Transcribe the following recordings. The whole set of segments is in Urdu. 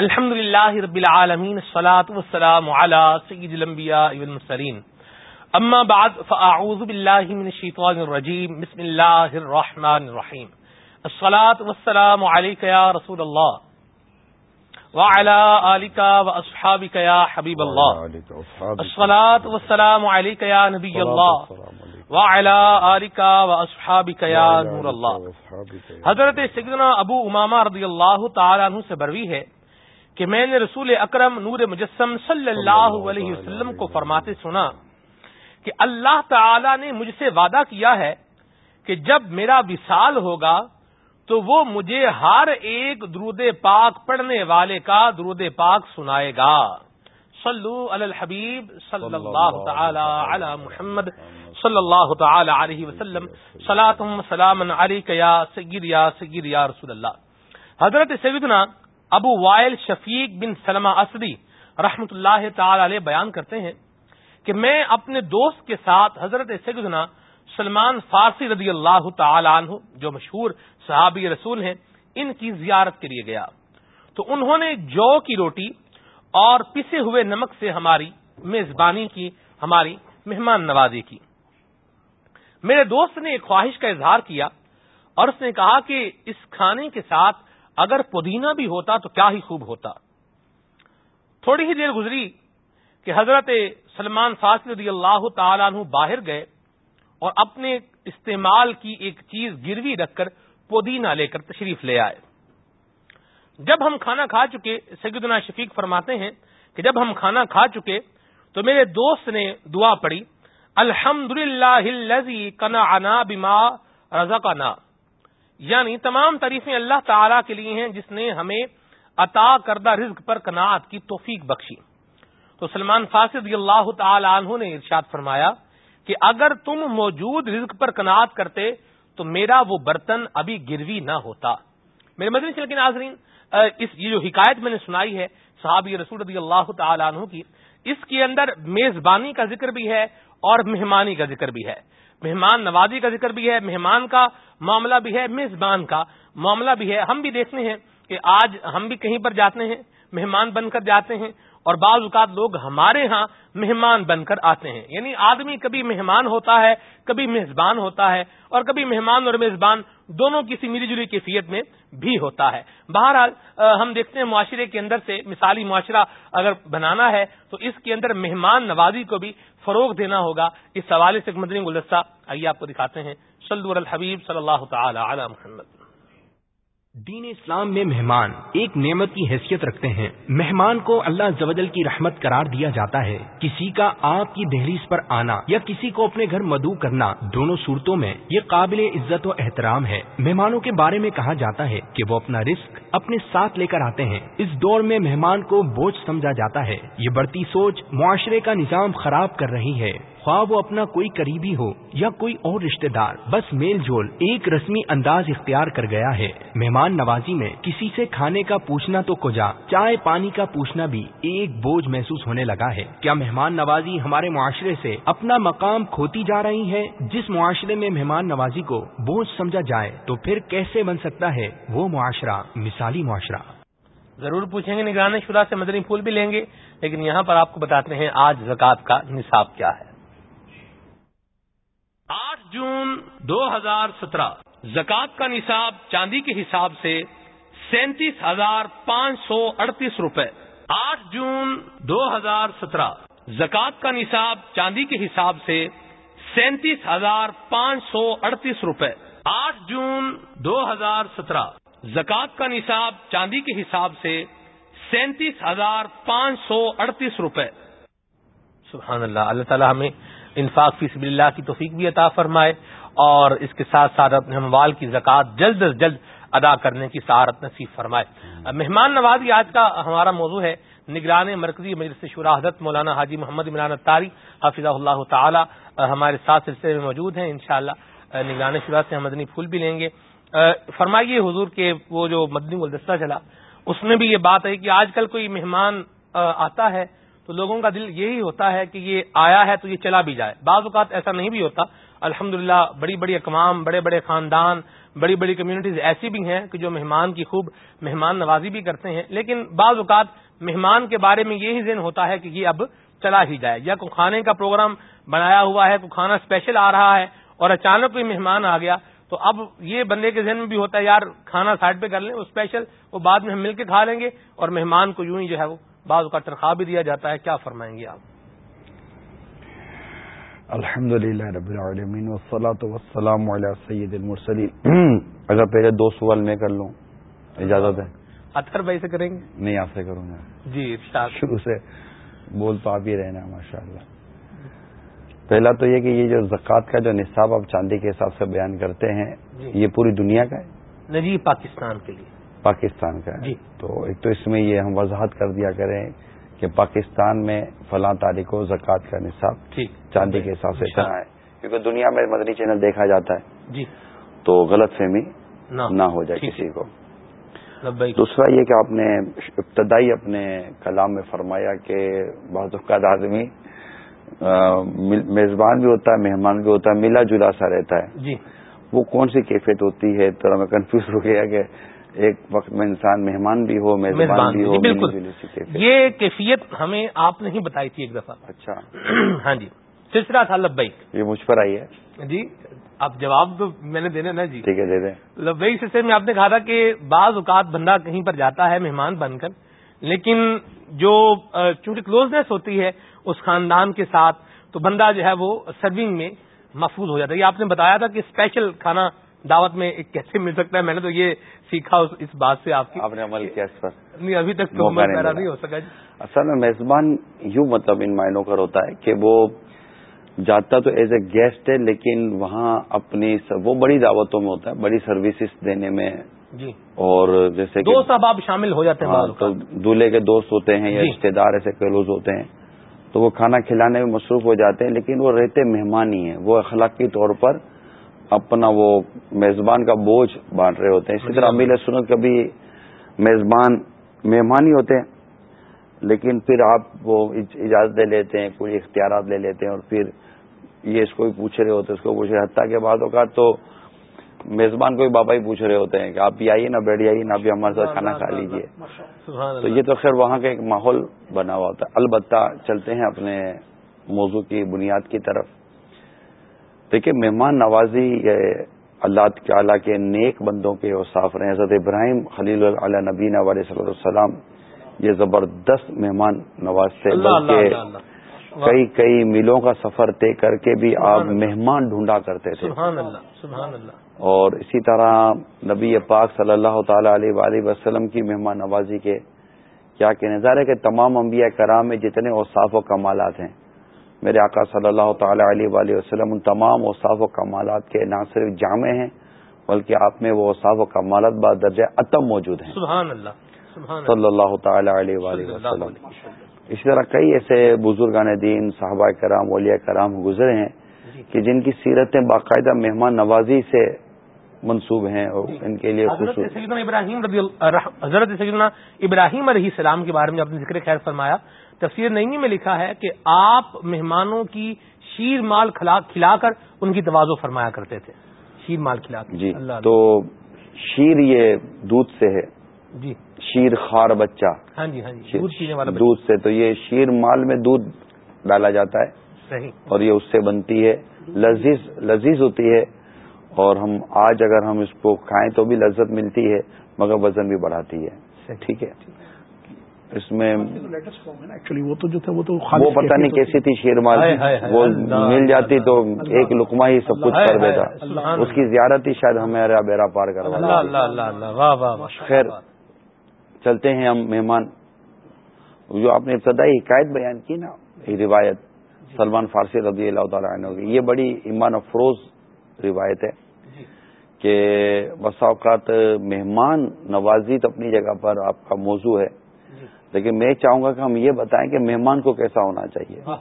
الحمد لله رب العالمين الصلاة والسلام على سيد الانبياء والمرسلين اما بعد فاعوذ بالله من الشيطان الرجيم بسم الله الرحمن الرحيم الصلاة والسلام عليك يا رسول الله وعلى آلك وأصحابك يا حبيب الله الصلاة والسلام عليك يا نبي الله وعلى آلك وأصحابك يا نور الله حضرت سیدنا ابو امامہ رضی اللہ تعالیٰ عنہ سے بروی ہے کہ میں نے رسول اکرم نور مجسم صلی اللہ علیہ وسلم کو فرماتے سنا کہ اللہ تعالی نے مجھ سے وعدہ کیا ہے کہ جب میرا وصال ہوگا تو وہ مجھے ہر ایک درود پاک پڑھنے والے کا درود پاک سنائے گا۔ صلو علی الحبیب صلی اللہ تعالی علی محمد صلی اللہ تعالی علیہ وسلم۔ سلاتم سلام علیک یا سید یا سید یا رسول اللہ۔ حضرت سیدنا ابو وائل شفیق بن سلمہ اسدی رحمت اللہ تعالی علیہ بیان کرتے ہیں کہ میں اپنے دوست کے ساتھ حضرت سیدنا سلمان فارسی رضی اللہ تعالی عنہ، جو مشہور صحابی رسول ہیں، ان کی زیارت کے لیے گیا۔ تو انہوں نے جو کی روٹی اور پسے ہوئے نمک سے ہماری میزبانی کی، ہماری مہمان نوازی کی۔ میرے دوست نے ایک خواہش کا اظہار کیا اور اس نے کہا کہ اس کھانے کے ساتھ اگر پودینہ بھی ہوتا تو کیا ہی خوب ہوتا۔ تھوڑی ہی دیر گزری کہ حضرت سلمان فاصل رضی اللہ تعالیٰ عنہ باہر گئے اور اپنے استعمال کی ایک چیز گروی رکھ کر پودینہ لے کر تشریف لے آئے۔ جب ہم کھانا کھا چکے، سیدنا شفیق فرماتے ہیں کہ جب ہم کھانا کھا چکے تو میرے دوست نے دعا پڑی الحمد للہ کنا انا بیما رضا یعنی تمام تعریفیں اللہ تعالی کے لیے ہیں جس نے ہمیں عطا کردہ رزق پر کناعت کی توفیق بخشی۔ تو سلمان فاسد اللہ تعالی عنہ نے ارشاد فرمایا کہ اگر تم موجود رزق پر کناعت کرتے تو میرا وہ برتن ابھی گروی نہ ہوتا۔ میرے مدنی چل کے ناظرین اس یہ جو حکایت میں نے سنائی ہے صحابی رسول رضی اللہ تعالی عنہ کی، اس کے اندر میزبانی کا ذکر بھی ہے اور مہمانی کا ذکر بھی ہے۔ مہمان نوازی کا ذکر بھی ہے، مہمان کا معاملہ بھی ہے، میزبان کا معاملہ بھی ہے۔ ہم بھی دیکھتے ہیں کہ آج ہم بھی کہیں پر جاتے ہیں، مہمان بن کر جاتے ہیں اور بعض اوقات لوگ ہمارے ہاں مہمان بن کر آتے ہیں۔ یعنی آدمی کبھی مہمان ہوتا ہے، کبھی میزبان ہوتا ہے اور کبھی مہمان اور میزبان دونوں کسی ملی جلی کیفیت میں بھی ہوتا ہے۔ بہرحال ہم دیکھتے ہیں معاشرے کے اندر سے مثالی معاشرہ اگر بنانا ہے تو اس کے اندر مہمان نوازی کو بھی فروغ دینا ہوگا اس حوالے سے مدنی گلدستہ آئیے آپ کو دکھاتے ہیں. سلد الحبیب صلی اللہ تعالی علی محمد. دین اسلام میں مہمان ایک نعمت کی حیثیت رکھتے ہیں۔ مہمان کو اللہ زوجل کی رحمت قرار دیا جاتا ہے۔ کسی کا آپ کی دہلیز پر آنا یا کسی کو اپنے گھر مدعو کرنا دونوں صورتوں میں یہ قابل عزت و احترام ہے۔ مہمانوں کے بارے میں کہا جاتا ہے کہ وہ اپنا رزق اپنے ساتھ لے کر آتے ہیں۔ اس دور میں مہمان کو بوجھ سمجھا جاتا ہے۔ یہ بڑھتی سوچ معاشرے کا نظام خراب کر رہی ہے۔ خواہ وہ اپنا کوئی قریبی ہو یا کوئی اور رشتہ دار، بس میل جول ایک رسمی انداز اختیار کر گیا ہے۔ مہمان نوازی میں کسی سے کھانے کا پوچھنا تو کجا چائے پانی کا پوچھنا بھی ایک بوجھ محسوس ہونے لگا ہے۔ کیا مہمان نوازی ہمارے معاشرے سے اپنا مقام کھوتی جا رہی ہے جس معاشرے میں مہمان نوازی کو بوجھ سمجھا جائے تو پھر کیسے بن سکتا ہے وہ معاشرہ؟ مثالی معاشرہ۔ ضرور پوچھیں گے، نگران شرح سے مدنی پھول بھی لیں گے، لیکن یہاں پر آپ کو بتاتے ہیں آج زکوٰۃ کا نصاب کیا ہے۔ جون دو ہزار سترہ۔ زکوٰۃ کا نصاب چاندی کے حساب سے سینتیس ہزار پانچ سو اڑتیس روپے۔ آٹھ جون دو ہزار سترہ۔ زکوٰۃ کا نصاب چاندی کے حساب سے سینتیس ہزار پانچ سو اڑتیس روپے۔ آٹھ جون دو ہزار سترہ۔ زکوٰۃ کا نصاب چاندی کے حساب سے سینتیس ہزار پانچ سو اڑتیس روپے۔ سبحان اللہ اللہ تعالیٰ ہمیں انفاق فی سبیل اللہ کی توفیق بھی عطا فرمائے اور اس کے ساتھ ساتھ اپنے اموال کی زکوٰۃ جلد از جلد ادا کرنے کی سہارت نصیب فرمائے۔ مہمان نوازی آج کا ہمارا موضوع ہے نگران مرکزی مجلس شورا حضرت مولانا حاجی محمد عمران تاری حافظ اللہ تعالی ہمارے ساتھ سلسلے میں موجود ہیں، انشاءاللہ نگران شورا سے ہم مدنی پھول بھی لیں گے۔ فرمائیے حضور کے وہ جو مدنی گلدستہ چلا، اس میں بھی یہ بات ہے کہ آج کل کوئی مہمان آتا ہے تو لوگوں کا دل یہی ہوتا ہے کہ یہ آیا ہے تو یہ چلا بھی جائے۔ بعض اوقات ایسا نہیں بھی ہوتا۔ الحمد بڑی بڑی اقوام، بڑے بڑے خاندان، بڑی بڑی کمیونٹیز ایسی بھی ہیں کہ جو مہمان کی خوب مہمان نوازی بھی کرتے ہیں۔ لیکن بعض اوقات مہمان کے بارے میں یہی ذہن ہوتا ہے کہ یہ اب چلا ہی جائے۔ یا کوئی کھانے کا پروگرام بنایا ہوا ہے، کوئی کھانا اسپیشل آ رہا ہے اور اچانک کوئی مہمان آ گیا، تو اب یہ بندے کے ذہن میں بھی ہوتا ہے، یار کھانا سائڈ پہ کر لیں، وہ اسپیشل وہ بعد میں ہم مل کے کھا لیں گے اور مہمان کو یوں ہی جو ہے وہ بعض کا تنخواہ بھی دیا جاتا ہے کیا فرمائیں گے آپ؟ الحمد للہ رب العالمین وسلام علیہ سید المرسلین۔ اگر پہلے دو سوال میں کر لوں اجازت ہے؟ اطہر بھائی سے کریں گے؟ نہیں آپ سے کروں گا۔ جی شروع سے بول تو آپ ہی رہنا ماشاء اللہ پہلا تو یہ کہ یہ جو زکوٰۃ کا جو نصاب آپ چاندی کے حساب سے بیان کرتے ہیں جی۔ یہ پوری دنیا کا ہے؟ جی پاکستان کے لیے۔ پاکستان کا ہے۔ جی۔ تو ایک تو اس میں یہ ہم وضاحت کر دیا کریں کہ پاکستان میں فلاں تاریخ کو زکوٰۃ کا نصاب چاندی کے حساب سے اتنا ہے۔ کیونکہ دنیا میں مدنی چینل دیکھا جاتا ہے۔ جی۔ تو غلط فہمی نہ۔ ہو جائے کسی کو۔ دوسرا یہ کہ آپ نے ابتدائی اپنے کلام میں فرمایا کہ بعض اوقات آدمی میزبان بھی ہوتا ہے مہمان بھی ہوتا ہے ملا جلا سا رہتا ہے۔ جی۔ وہ کون سی کیفیت ہوتی ہے؟ تو میں کنفیوز ہو گیا کہ ایک وقت میں انسان مہمان بھی ہو میزبان بھی ہو بالکل۔ یہ کیفیت ہمیں آپ نے ہی بتائی تھی ایک دفعہ۔ اچھا۔ ہاں جی۔ سلسلہ تھا لبئی یہ مجھ پر آئی ہے۔ جی آپ جواب تو میں نے دینا نا جی۔ ٹھیک ہے دے دیں۔ لبئی سلسلے میں آپ نے کہا تھا کہ بعض اوقات بندہ کہیں پر جاتا ہے مہمان بن کر لیکن جو چونکہ کلوزنس ہوتی ہے اس خاندان کے ساتھ تو بندہ جو ہے وہ سرونگ میں محفوظ ہو جاتا ہے۔ یہ آپ نے بتایا تھا کہ اسپیشل کھانا دعوت میں کیسے مل سکتا ہے؟ میں نے تو یہ سیکھا اس بات سے آپ کی. آپ نے عمل کیا اس پر. نہیں ابھی تک تو نہیں ہو سکا جی. اصل میں میزبان یوں مطلب ان مائنوں کا ہوتا ہے کہ وہ جاتا تو ایز اے گیسٹ ہے لیکن وہاں اپنی وہ بڑی دعوتوں میں ہوتا ہے بڑی سروسز دینے میں جی. اور جیسے دوست احباب شامل ہو جاتے ہیں ہاں، تو دولہے کے دوست ہوتے ہیں یا جی۔ رشتے دار ایسے کلوز ہوتے ہیں تو وہ کھانا کھلانے میں مصروف ہو جاتے ہیں لیکن وہ رہتے مہمان ہی ہیں وہ اخلاقی طور پر اپنا وہ میزبان کا بوجھ بانٹ رہے ہوتے ہیں۔ اسی طرح امیل سنت کبھی میزبان مہمان ہی ہوتے ہیں لیکن پھر آپ وہ اجازت لے لیتے ہیں کوئی اختیارات لے لیتے ہیں اور پھر یہ اس کو بھی پوچھ رہے ہوتے ہیں اس کو پوچھ رہے حتیٰ کے بعد اوقات تو میزبان کو بھی بابا ہی پوچھ رہے ہوتے ہیں کہ آپ بھی آئیے نہ بیٹھ جائیے نہ بھی ہمارے ساتھ کھانا کھا لیجیے تو یہ تو خیر وہاں کا ایک ماحول بنا ہوا ہوتا ہے۔ البتہ چلتے ہیں اپنے موضوع کی بنیاد کی طرف۔ دیکھیے مہمان نوازی یہ اللہ تعالیٰ کے نیک بندوں کے اوصاف رہے حضرت ابراہیم خلیل علیہ نبین علیہ صلی اللہ السلام یہ زبردست مہمان نواز تھے۔ بلکہ کئی کئی میلوں کا سفر طے کر کے بھی آپ مہمان ڈھونڈا کرتے تھے۔ سبحان اللہ سبحان اللہ۔ اور اسی طرح نبی پاک صلی اللہ تعالی علیہ وآلہ وسلم کی مہمان نوازی کے کیا کہ نظارے کہ تمام انبیاء کرام میں جتنے اوصاف و کمالات ہیں میرے آقا صلی اللہ تعالی علیہ وآلہ وسلم ان تمام اوصاف و کمالات کے نہ صرف جامع ہیں بلکہ آپ میں وہ اوصاف و کمالات درجہ اتم موجود ہیں۔ سبحان اللہ صلی اللہ تعالی علیہ وآلہ وسلم۔ اسی طرح کئی ایسے بزرگان دین صحابہ کرام ولیہ کرام گزرے ہیں جی۔ کہ جن کی سیرتیں باقاعدہ مہمان نوازی سے منصوب ہیں اور جی۔ ان کے لیے ابراہیم حضرت سیدنا ابراہیم علیہ السلام کے بارے میں اپنے ذکر خیر فرمایا۔ تفسیر نئی میں لکھا ہے کہ آپ مہمانوں کی شیر مال کھلا کر ان کی توازو فرمایا کرتے تھے۔ شیر مال کھلا کر جی تو شیر یہ دودھ سے ہے۔ جی۔ شیر خار بچہ۔ ہاں جی ہاں جی دودھ پینے والا دودھ سے۔ تو یہ شیر مال میں دودھ ڈالا جاتا ہے۔ صحیح۔ اور یہ اس سے بنتی ہے۔ لذیذ لذیذ ہوتی ہے۔ اور ہم آج اگر ہم اس کو کھائیں تو بھی لذت ملتی ہے مگر وزن بھی بڑھاتی ہے۔ ٹھیک ہے۔ اس میں وہ تو جو تھا وہ تو وہ پتہ نہیں کیسی تھی شیر مال وہ مل جاتی تو ایک لکما ہی سب کچھ کر دیتا۔ اس کی زیارت ہی شاید ہمارا بیرا پار کروا خیر چلتے ہیں ہم مہمان۔ جو آپ نے ابتدائی حکایت بیان کی نا یہ روایت سلمان فارسی رضی اللہ تعالیٰ عنہ کی یہ بڑی ایمان افروز روایت ہے جی۔ کہ بسا اوقات مہمان نوازی تو اپنی جگہ پر آپ کا موضوع ہے۔ جی۔ لیکن میں چاہوں گا کہ ہم یہ بتائیں کہ مہمان کو کیسا ہونا چاہیے۔ ہاں۔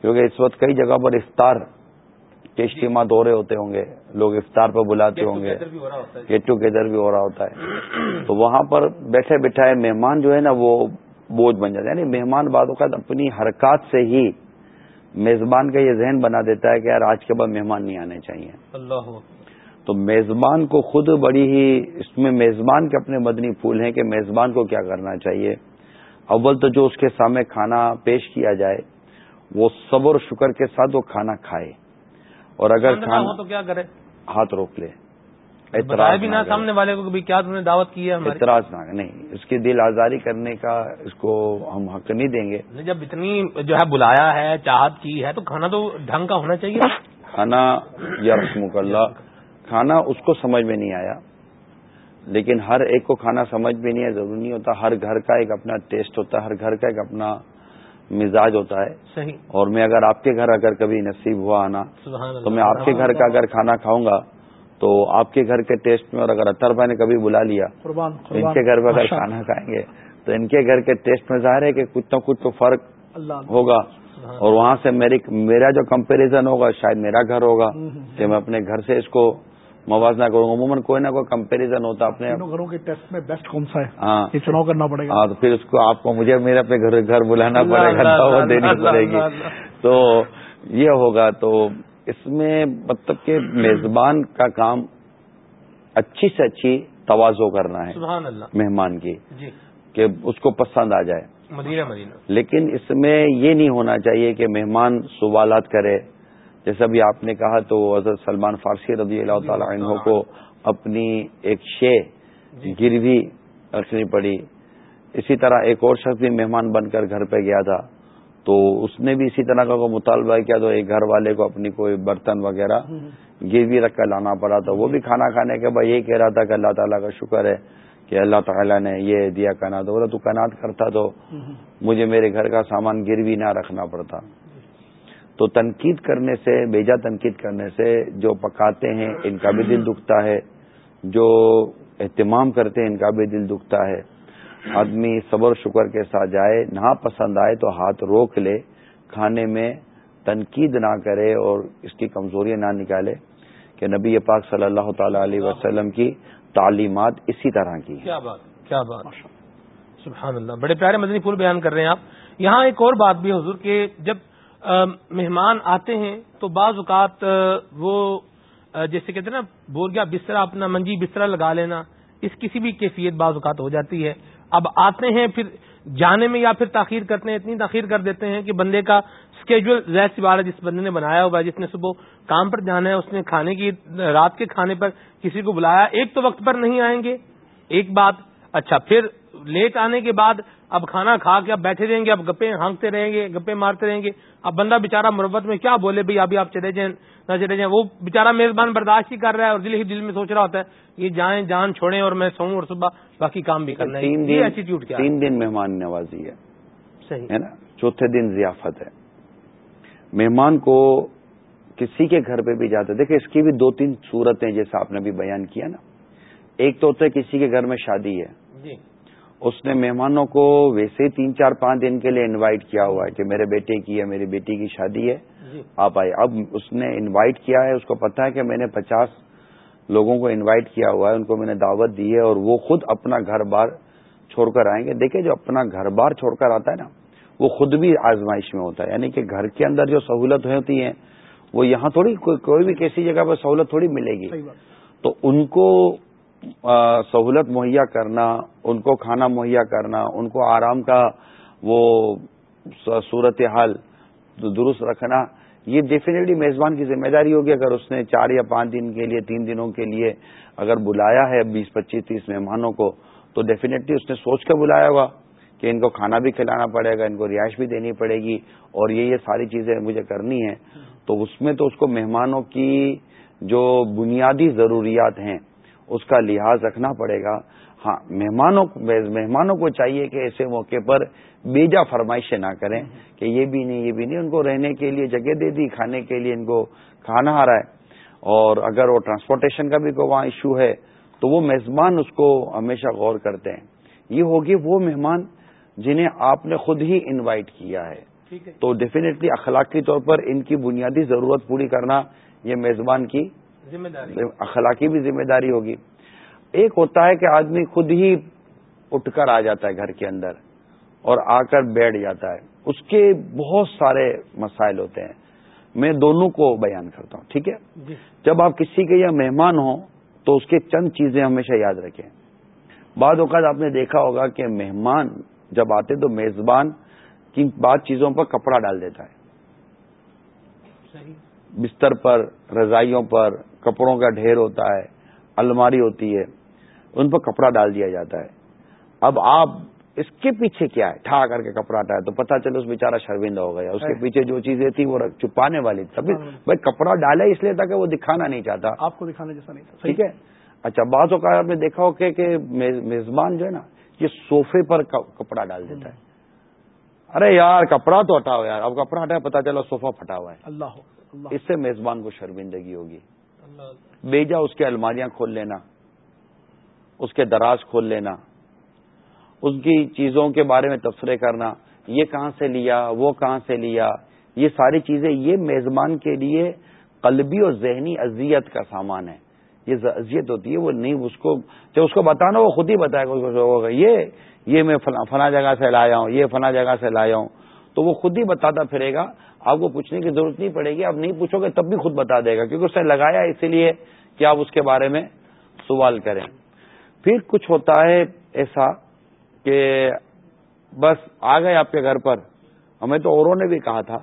کیونکہ اس وقت کئی جگہ پر افطار کے اجتماع دورے ہوتے ہوں گے لوگ افطار پہ بلاتے ہوں گے۔ گیٹ ٹوگیدر بھی ہو رہا ہوتا ہے۔ تو وہاں پر بیٹھے بیٹھائے مہمان جو ہے نا وہ بوجھ بن جاتا ہے یعنی مہمان بعد اوقات اپنی حرکات سے ہی میزبان کا یہ ذہن بنا دیتا ہے کہ یار آج کے بعد مہمان نہیں آنے چاہیے۔ اللہ تو میزبان کو خود بڑی ہی اس میں میزبان کے اپنے مدنی پھول ہیں کہ میزبان کو کیا کرنا چاہیے۔ اول تو جو اس کے سامنے کھانا پیش کیا جائے وہ صبر و شکر کے ساتھ وہ کھانا کھائے۔ اور اگر کھانا تو کیا کرے؟ ہاتھ روک لے۔ اعتراض بھی نہ سامنے والے کو کیا تم نے دعوت کی ہے اعتراض نہ نہیں اس کی دل آزاری کرنے کا اس کو ہم حق نہیں دیں گے۔ جب اتنی جو ہے بلایا ہے چاہت کی ہے تو کھانا تو ڈھنگ کا ہونا چاہیے۔ کھانا یا رسم اللہ کھانا اس کو سمجھ میں نہیں آیا۔ لیکن ہر ایک کو کھانا سمجھ میں نہیں ہے ضروری نہیں ہوتا۔ ہر گھر کا ایک اپنا ٹیسٹ ہوتا ہے ہر گھر کا ایک اپنا مزاج ہوتا ہے۔ صحیح۔ اور میں اگر آپ کے گھر اگر کبھی نصیب ہوا آنا تو میں آپ کے گھر کا اگر کھانا کھاؤں گا تو آپ کے گھر کے ٹیسٹ میں اور اگر اتر بھائی نے کبھی بلا لیا ان کے گھر پہ اگر کھانا کھائیں گے تو ان کے گھر کے ٹیسٹ میں ظاہر ہے کہ کچھ نہ کچھ تو فرق ہوگا۔ اور وہاں سے میرا جو کمپیریزن ہوگا شاید میرا گھر ہوگا کہ میں اپنے گھر سے اس کو موازنہ کروں گا۔ عموماً کوئی نہ کوئی کمپیریزن ہوتا اپنے گھروں کے ٹیسٹ میں بیسٹ کون سا ہے؟ ہاں۔ یہ چناؤ کرنا پڑے گا۔ ہاں تو پھر اس کو آپ کو مجھے میرے اپنے گھر گھر بلانا پڑے گا دینی پڑے گی۔ تو یہ ہوگا تو اس میں مطلب کہ میزبان کا کام اچھی سے اچھی توازو کرنا ہے سبحان اللہ۔ مہمان کی جی۔ کہ اس کو پسند آ جائے۔ مدینہ مدینہ۔ لیکن اس میں یہ نہیں ہونا چاہیے کہ مہمان سوالات کرے۔ جیسا بھی آپ نے کہا تو حضرت سلمان فارسی رضی اللہ تعالی عنہ کو اپنی ایک شے جی۔ گروی رکھنی پڑی۔ اسی طرح ایک اور شخص بھی مہمان بن کر گھر پہ گیا تھا۔ تو اس نے بھی اسی طرح کا کوئی مطالبہ کیا تو ایک گھر والے کو اپنی کوئی برتن وغیرہ گروی رکھ کر لانا پڑا تھا وہ بھی کھانا کھانے کے بعد یہ کہہ رہا تھا کہ اللہ تعالیٰ کا شکر ہے کہ اللہ تعالیٰ نے یہ دیا کنات بولا تو کنات کرتا تو مجھے میرے گھر کا سامان گروی نہ رکھنا پڑتا۔ تو تنقید کرنے سے، بیجا تنقید کرنے سے جو پکاتے ہیں، ان کا بھی دل دکھتا ہے۔ جو اہتمام کرتے ہیں، ان کا بھی دل دکھتا ہے۔ آدمی صبر شکر کے ساتھ جائے نہ پسند آئے تو ہاتھ روک لے، کھانے میں تنقید نہ کرے اور اس کی کمزوریاں نہ نکالے کہ نبی پاک صلی اللہ تعالی علیہ وسلم کی تعلیمات اسی طرح کی کیا بات کیا بات۔ سبحان اللہ۔ بڑے پیارے مدنی پھول بیان کر رہے ہیں آپ۔ یہاں ایک اور بات بھی حضور کہ جب مہمان آتے ہیں تو بعض اوقات وہ جیسے کہتے ہیں نا بول گیا بستر اپنا منجی بستر لگا لینا، اس کسی بھی کیفیت بعض اوقات ہو جاتی ہے۔ اب آتے ہیں پھر جانے میں یا پھر تاخیر کرتے ہیں، اتنی تاخیر کر دیتے ہیں کہ بندے کا اسکیجول سی بار جس بندے نے بنایا ہوا ہے، جس نے صبح کام پر جانا ہے، اس نے کھانے کی، رات کے کھانے پر کسی کو بلایا، ایک تو وقت پر نہیں آئیں گے، ایک بات اچھا پھر لیٹ آنے کے بعد اب کھانا کھا کے اب بیٹھے رہیں گے اب گپے ہانکتے رہیں گے گپے مارتے رہیں گے۔ اب بندہ بےچارا مربت میں کیا بولے؟ بھائی ابھی آپ چلے جائیں نہ چلے جائیں۔ وہ بےچارا میزبان برداشت ہی کر رہا ہے اور دل ہی دل میں سوچ رہا ہوتا ہے یہ جائیں جان چھوڑیں اور میں سوؤں اور صبح باقی کام بھی کرنا ہے۔ ایٹیٹیوڈ کیا تین دن مہمان نوازی ہے۔ صحیح۔ ہے نا؟ چوتھے دن ضیافت ہے۔ مہمان کو کسی کے گھر پہ بھی جاتے دیکھیں اس کی بھی دو تین صورتیں جیسا آپ نے بھی بیان کیا نا۔ ایک تو ہوتا ہے کسی کے گھر میں شادی ہے۔ جی۔ اس نے مہمانوں کو ویسے تین چار پانچ دن کے لیے انوائٹ کیا ہوا ہے کہ میرے بیٹے کی ہے میری بیٹی کی شادی ہے۔ جی۔ آپ آئے۔ اب اس نے انوائٹ کیا ہے اس کو پتا ہے کہ میں نے پچاس لوگوں کو انوائٹ کیا ہوا ہے ان کو میں نے دعوت دی ہے اور وہ خود اپنا گھر بار چھوڑ کر آئیں گے۔ دیکھیں جو اپنا گھر بار چھوڑ کر آتا ہے نا وہ خود بھی آزمائش میں ہوتا ہے۔ یعنی کہ گھر کے اندر جو سہولت ہوتی ہیں وہ یہاں تھوڑی کوئی بھی کسی جگہ پر سہولت تھوڑی ملے گی۔ تو ان کو سہولت مہیا کرنا، ان کو کھانا مہیا کرنا، ان کو آرام کا وہ صورت حال درست رکھنا، یہ ڈیفینیٹلی میزبان کی ذمہ داری ہوگی اگر اس نے چار یا پانچ دن کے لیے، تین دنوں کے لیے اگر بلایا ہے بیس، پچیس، تیس مہمانوں کو، تو ڈیفینیٹلی اس نے سوچ کر بلایا ہوگا کہ ان کو کھانا بھی کھلانا پڑے گا، ان کو رہائش بھی دینی پڑے گی اور یہ یہ ساری چیزیں مجھے کرنی ہیں، تو اس میں تو اس کو مہمانوں کی جو بنیادی ضروریات ہیں اس کا لحاظ رکھنا پڑے گا۔ ہاں مہمانوں مہمانوں کو چاہیے کہ ایسے موقع پر بیجا فرمائشیں نہ کریں کہ یہ بھی نہیں یہ بھی نہیں۔ ان کو رہنے کے لیے جگہ دے دی کھانے کے لیے ان کو کھانا آ رہا ہے۔ اور اگر وہ ٹرانسپورٹیشن کا بھی کوئی وہاں ایشو ہے تو وہ میزبان اس کو ہمیشہ غور کرتے ہیں۔ یہ ہوگی وہ مہمان جنہیں آپ نے خود ہی انوائٹ کیا ہے۔ تو ڈیفینیٹلی اخلاقی طور پر ان کی بنیادی ضرورت پوری کرنا یہ میزبان کی ذمہ داری۔ اخلاقی بھی ذمہ داری ہوگی۔ ایک ہوتا ہے کہ آدمی خود ہی اٹھ کر آ جاتا ہے گھر کے اندر اور آ کر بیٹھ جاتا ہے۔ اس کے بہت سارے مسائل ہوتے ہیں۔ میں دونوں کو بیان کرتا ہوں ٹھیک ہے؟ جی۔ جب آپ کسی کے یا مہمان ہوں تو اس کے چند چیزیں ہمیشہ یاد رکھیں۔ بعض اوقات آپ نے دیکھا ہوگا کہ مہمان جب آتے تو میزبان کی بعض چیزوں پر کپڑا ڈال دیتا ہے۔ صحیح۔ بستر پر رضائیوں پر کپڑوں کا ڈھیر ہوتا ہے الماری ہوتی ہے ان پر کپڑا ڈال دیا جاتا ہے۔ اب آپ اس کے پیچھے کیا ہے؟ ٹھا کر کے کپڑا ہٹایا تو پتا چلے اس بیچارہ شرمندہ ہو گیا۔ اس کے پیچھے جو چیزیں تھی وہ چھپانے والی تبھی بھائی کپڑا ڈالا اس لیے تھا کہ وہ دکھانا نہیں چاہتا۔ آپ کو دکھانے جیسا نہیں تھا۔ ٹھیک ہے؟ اچھا بعض اوقات آپ نے دیکھا ہو کہ میزبان جو ہے نا یہ سوفے پر کپڑا ڈال دیتا ہے۔ ارے یار کپڑا تو ہٹاؤ یار۔ اب کپڑا ہٹایا پتا چلا صوفہ پھٹا ہوا ہے۔ اللہ اس سے میزبان کو شرمندگی ہوگی۔ بیجا اس کے الماریاں کھول لینا، اس کے دراز کھول لینا، اس کی چیزوں کے بارے میں تبصرے کرنا، یہ کہاں سے لیا، وہ کہاں سے لیا، یہ ساری چیزیں، یہ میزبان کے لیے قلبی اور ذہنی اذیت کا سامان ہے۔ یہ اذیت ہوتی ہے، وہ نہیں، اس کو، جب اس کو بتانا، وہ خود ہی بتائے گا یہ یہ میں فلاں جگہ سے لایا ہوں، یہ فلاں جگہ سے لایا ہوں۔ تو وہ خود ہی بتاتا پھرے گا آپ کو پوچھنے کی ضرورت نہیں پڑے گی، آپ نہیں پوچھو گے تب بھی خود بتا دے گا، کیونکہ اس نے لگایا اسی لیے کہ آپ اس کے بارے میں سوال کریں۔ پھر کچھ ہوتا ہے ایسا کہ بس آ گئے آپ کے گھر پر۔ ہمیں تو اوروں نے بھی کہا تھا،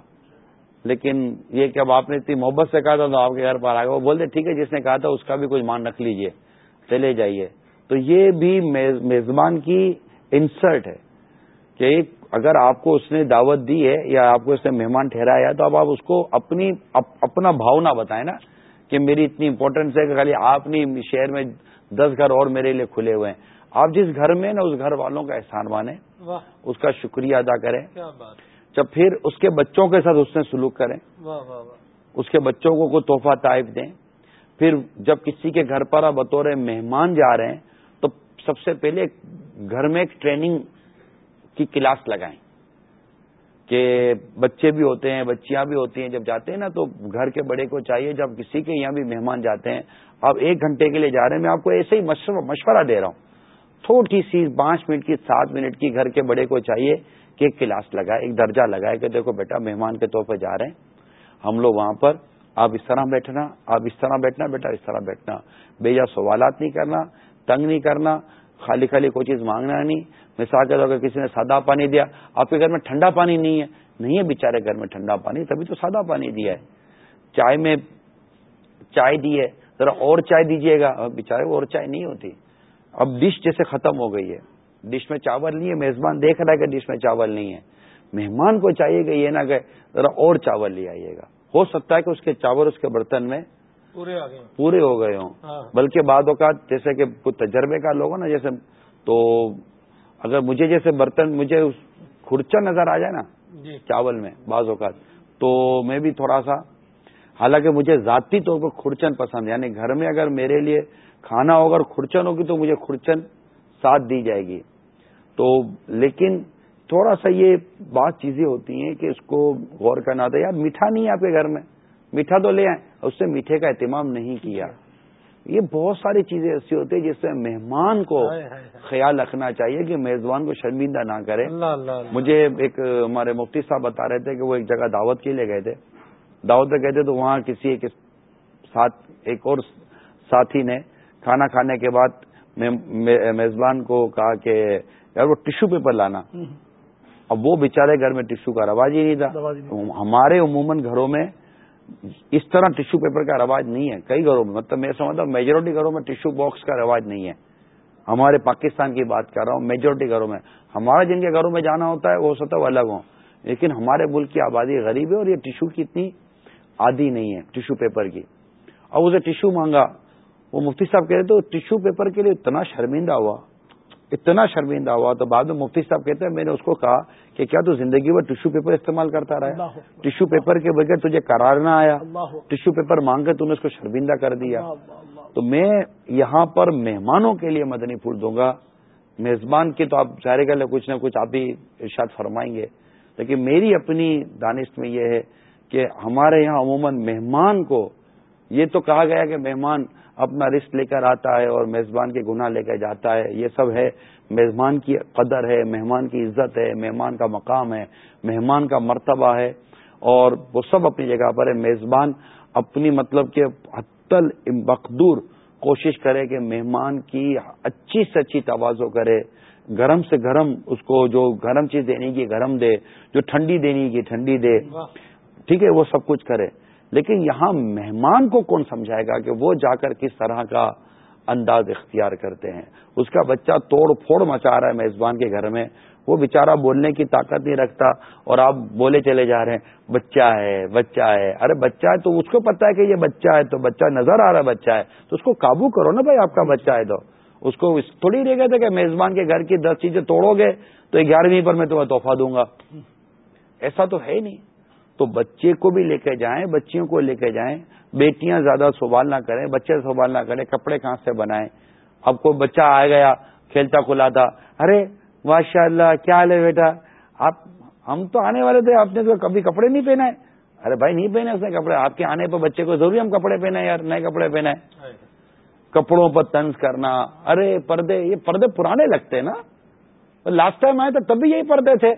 لیکن یہ کہ اب آپ نے اتنی محبت سے کہا تھا تو آپ کے گھر پر آ گئے۔ وہ بولتے، ٹھیک ہے، جس نے کہا تھا اس کا بھی کچھ مان رکھ لیجیے، چلے جائیے۔ تو یہ بھی میزبان کی انسرٹ ہے کہ ایک اگر آپ کو اس نے دعوت دی ہے یا آپ کو اس نے مہمان ٹھہرایا ہے تو اب آپ اس کو اپنی اپنا بھاؤنا بتائیں نا کہ میری اتنی امپورٹنس ہے کہ خالی آپ نہیں شہر میں دس گھر اور میرے لیے کھلے ہوئے ہیں۔ آپ جس گھر میں نا اس گھر والوں کا احسان مانیں۔ اس کا شکریہ ادا کریں۔ جب پھر اس کے بچوں کے ساتھ اس نے سلوک کریں۔ اس کے بچوں کو کوئی تحفہ طائف دیں۔ پھر جب کسی کے گھر پر آپ بطور مہمان جا رہے ہیں تو سب سے پہلے گھر میں ایک ٹریننگ کی کلاس لگائیں۔ کہ بچے بھی ہوتے ہیں، بچیاں بھی ہوتی ہیں۔ جب جاتے ہیں نا تو گھر کے بڑے کو چاہیے، جب کسی کے یہاں بھی مہمان جاتے ہیں، آپ ایک گھنٹے کے لیے جا رہے ہیں، میں آپ کو ایسے ہی مشورہ دے رہا ہوں۔ چھوٹی سی پانچ منٹ کی، سات منٹ کی گھر کے بڑے کو چاہیے کہ ایک کلاس لگائے، ایک درجہ لگائے کہ دیکھو بیٹا، مہمان کے طور پہ جا رہے ہیں۔ ہم لوگ وہاں پر آپ اس طرح بیٹھنا، آپ اس طرح بیٹھنا، بیٹا اس طرح بیٹھنا۔ بے جا سوالات نہیں کرنا، تنگ نہیں کرنا، خالی خالی کوئی چیز مانگنا نہیں۔ مثال کے طور پر کسی نے سادہ پانی دیا آپ کے گھر میں ٹھنڈا پانی نہیں ہے نہیں ہے بےچارے گھر میں ٹھنڈا پانی تبھی تو سادہ پانی دیا ہے۔ چائے میں چائے دی ہے ذرا اور چائے دیجیے گا۔ بےچارے اور چائے نہیں ہوتی۔ اب ڈش جیسے ختم ہو گئی ہے۔ ڈش میں چاول نہیں ہے میزبان دیکھ رہا ہے کہ ڈش میں چاول نہیں ہے۔ مہمان کو چاہیے کہ یہ نہ کہ ذرا اور چاول لے آئیے گا۔ ہو سکتا ہے کہ اس کے چاول اس کے برتن میں پورے پورے ہو گئے ہوں۔ ہاں۔ بلکہ بعد اوقات جیسے کہ کچھ تجربے کا لوگ نا جیسے تو اگر مجھے جیسے برتن مجھے کھرچا نظر آ جائے نا جی۔ چاول میں بعض اوقات تو میں بھی تھوڑا سا حالانکہ مجھے ذاتی طور پر کھرچن پسند یعنی گھر میں اگر میرے لیے کھانا ہوگا اور کھرچن ہوگی تو مجھے کھرچن ساتھ دی جائے گی۔ تو لیکن تھوڑا سا یہ بات چیزیں ہوتی ہیں کہ اس کو غور کرنا ہوتا ہے یار میٹھا نہیں ہے آپ کے گھر میں میٹھا تو لے آئیں اس سے میٹھے کا اہتمام نہیں کیا۔ یہ بہت ساری چیزیں ایسی ہوتی ہیں جس سے مہمان کو خیال رکھنا چاہیے کہ میزبان کو شرمندہ نہ کرے۔ مجھے ایک ہمارے مفتی صاحب بتا رہے تھے کہ وہ ایک جگہ دعوت کے لیے گئے تھے۔ دعوت پہ گئے تھے تو وہاں کسی ایک ساتھ ایک اور ساتھی نے کھانا کھانے کے بعد میزبان کو کہا کہ یار وہ ٹشو پیپر لانا۔ اب وہ بےچارے گھر میں ٹشو کا رواج ہی نہیں تھا۔ ہمارے عموماً گھروں میں اس طرح ٹشو پیپر کا رواج نہیں ہے۔ کئی گھروں میں مطلب میں سمجھتا ہوں میجورٹی گھروں میں ٹشو باکس کا رواج نہیں ہے۔ ہمارے پاکستان کی بات کر رہا ہوں میجورٹی گھروں میں۔ ہمارا جن کے گھروں میں جانا ہوتا ہے، وہ سطح الگ ہوں۔ لیکن ہمارے ملک کی آبادی غریب ہے اور یہ ٹشو کی اتنی عادی نہیں ہے، ٹشو پیپر کی۔ اب اسے ٹشو مانگا، وہ مفتی صاحب کہہ رہے تو ٹشو پیپر کے لیے اتنا شرمندہ ہوا۔ اتنا شرمندہ ہوا تو بعد میں مفتی صاحب کہتے ہیں میں نے اس کو کہا کہ کیا تو زندگی میں ٹشو پیپر استعمال کرتا رہا ٹشو پیپر کے بغیر تجھے قرار نہ آیا۔ ٹشو پیپر مانگ کے تم نے اس کو شرمندہ کر دیا۔ تو میں یہاں پر مہمانوں کے لیے مدنی پھول دوں گا۔ میزبان کی تو آپ ظاہر کر لیں کچھ نہ کچھ آپ ہی ارشاد فرمائیں گے۔ لیکن میری اپنی دانش میں یہ ہے کہ ہمارے یہاں عموماً مہمان کو یہ تو کہا گیا کہ مہمان اپنا رسک لے کر آتا ہے اور میزبان کے گناہ لے کر جاتا ہے۔ یہ سب ہے۔ میزبان کی قدر ہے مہمان کی عزت ہے مہمان کا مقام ہے مہمان کا مرتبہ ہے۔ اور وہ سب اپنی جگہ پر ہے۔ میزبان اپنی مطلب کہ حتل مقدور کوشش کرے کہ مہمان کی اچھی سے اچھی توازو کرے۔ گرم سے گرم اس کو جو گرم چیز دینے کی گرم دے جو ٹھنڈی دینے کی ٹھنڈی دے۔ ٹھیک ہے وہ سب کچھ کرے۔ لیکن یہاں مہمان کو کون سمجھائے گا کہ وہ جا کر کس طرح کا انداز اختیار کرتے ہیں؟ اس کا بچہ توڑ پھوڑ مچا رہا ہے میزبان کے گھر میں۔ وہ بےچارا بولنے کی طاقت نہیں رکھتا اور آپ بولے چلے جا رہے ہیں، بچہ ہے بچہ ہے۔ ارے بچہ ہے تو اس کو پتا ہے کہ یہ بچہ ہے تو بچہ نظر آ رہا ہے، بچہ ہے۔ تو اس کو قابو کرو نا بھائی آپ کا بچہ ہے تو۔ اس کو تھوڑی رہ گئے تھے کہ میزبان کے گھر کی دس چیزیں توڑو گے تو گیارہویں پر میں تمہیں تحفہ دوں گا۔ ایسا تو ہے نہیں۔ تو بچے کو بھی لے کے جائیں، بچیوں کو لے کے جائیں۔ بیٹیاں زیادہ سوال نہ کریں، بچے سوال نہ کریں، کپڑے کہاں سے بنائیں؟ اب کوئی بچہ آ گیا، کھیلتا کھلاتا، ارے ماشاء اللہ کیا حال ہے بیٹا؟ آپ، ہم تو آنے والے تھے، آپ نے تو کبھی کپڑے نہیں پہنا ہے۔ ارے بھائی، نہیں پہنے اس نے کپڑے۔ آپ کے آنے پہ بچے کو ضروری ہم کپڑے پہنے یار، نئے کپڑے پہنے کپڑوں پر تنز کرنا۔ ارے پردے، یہ پردے پرانے لگتے نا۔ لاسٹ ٹائم آئے تو تب بھی یہی پردے تھے۔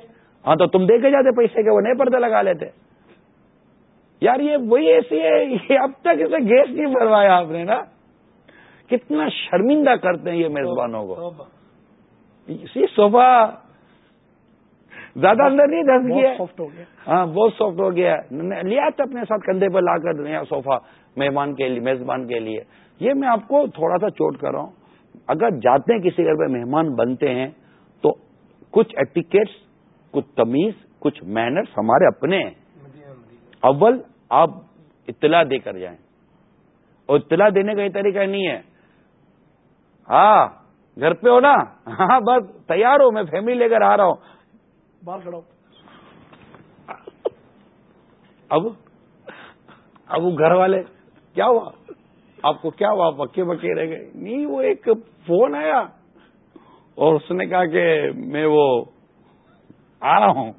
ہاں تو تم دے کے جاتے پیسے کے وہ نئے پردے لگا لیتے۔ یار یہ وہی ایسی ہے یہ اب تک اسے گیس نہیں بھروایا آپ نے نا۔ کتنا شرمندہ کرتے ہیں یہ میزبانوں کو۔ یہ صوفہ زیادہ اندر نہیں دس گیا۔ سافٹ ہو گیا۔ ہاں بہت سافٹ ہو گیا۔ لیا تھا اپنے ساتھ کندھے پر لا کر نیا صوفہ مہمان کے لیے میزبان کے لیے۔ یہ میں آپ کو تھوڑا سا چوٹ کر رہا ہوں۔ اگر جاتے ہیں کسی گھر پہ مہمان بنتے ہیں تو کچھ ایٹیکیٹس کچھ تمیز کچھ مینرس ہمارے اپنے ہیں۔ اول آپ اطلاع دے کر جائیں۔ اور اطلاع دینے کا یہ طریقہ نہیں ہے۔ ہاں گھر پہ ہو نا؟ ہاں بس تیار ہو میں فیملی لے کر آ رہا ہوں۔ باہر کھڑا اب اب وہ گھر والے کیا ہوا؟ آپ کو کیا ہوا؟ پکے پکے رہ گئے۔ نہیں وہ ایک فون آیا۔ اور اس نے کہا کہ میں وہ آ رہا ہوں۔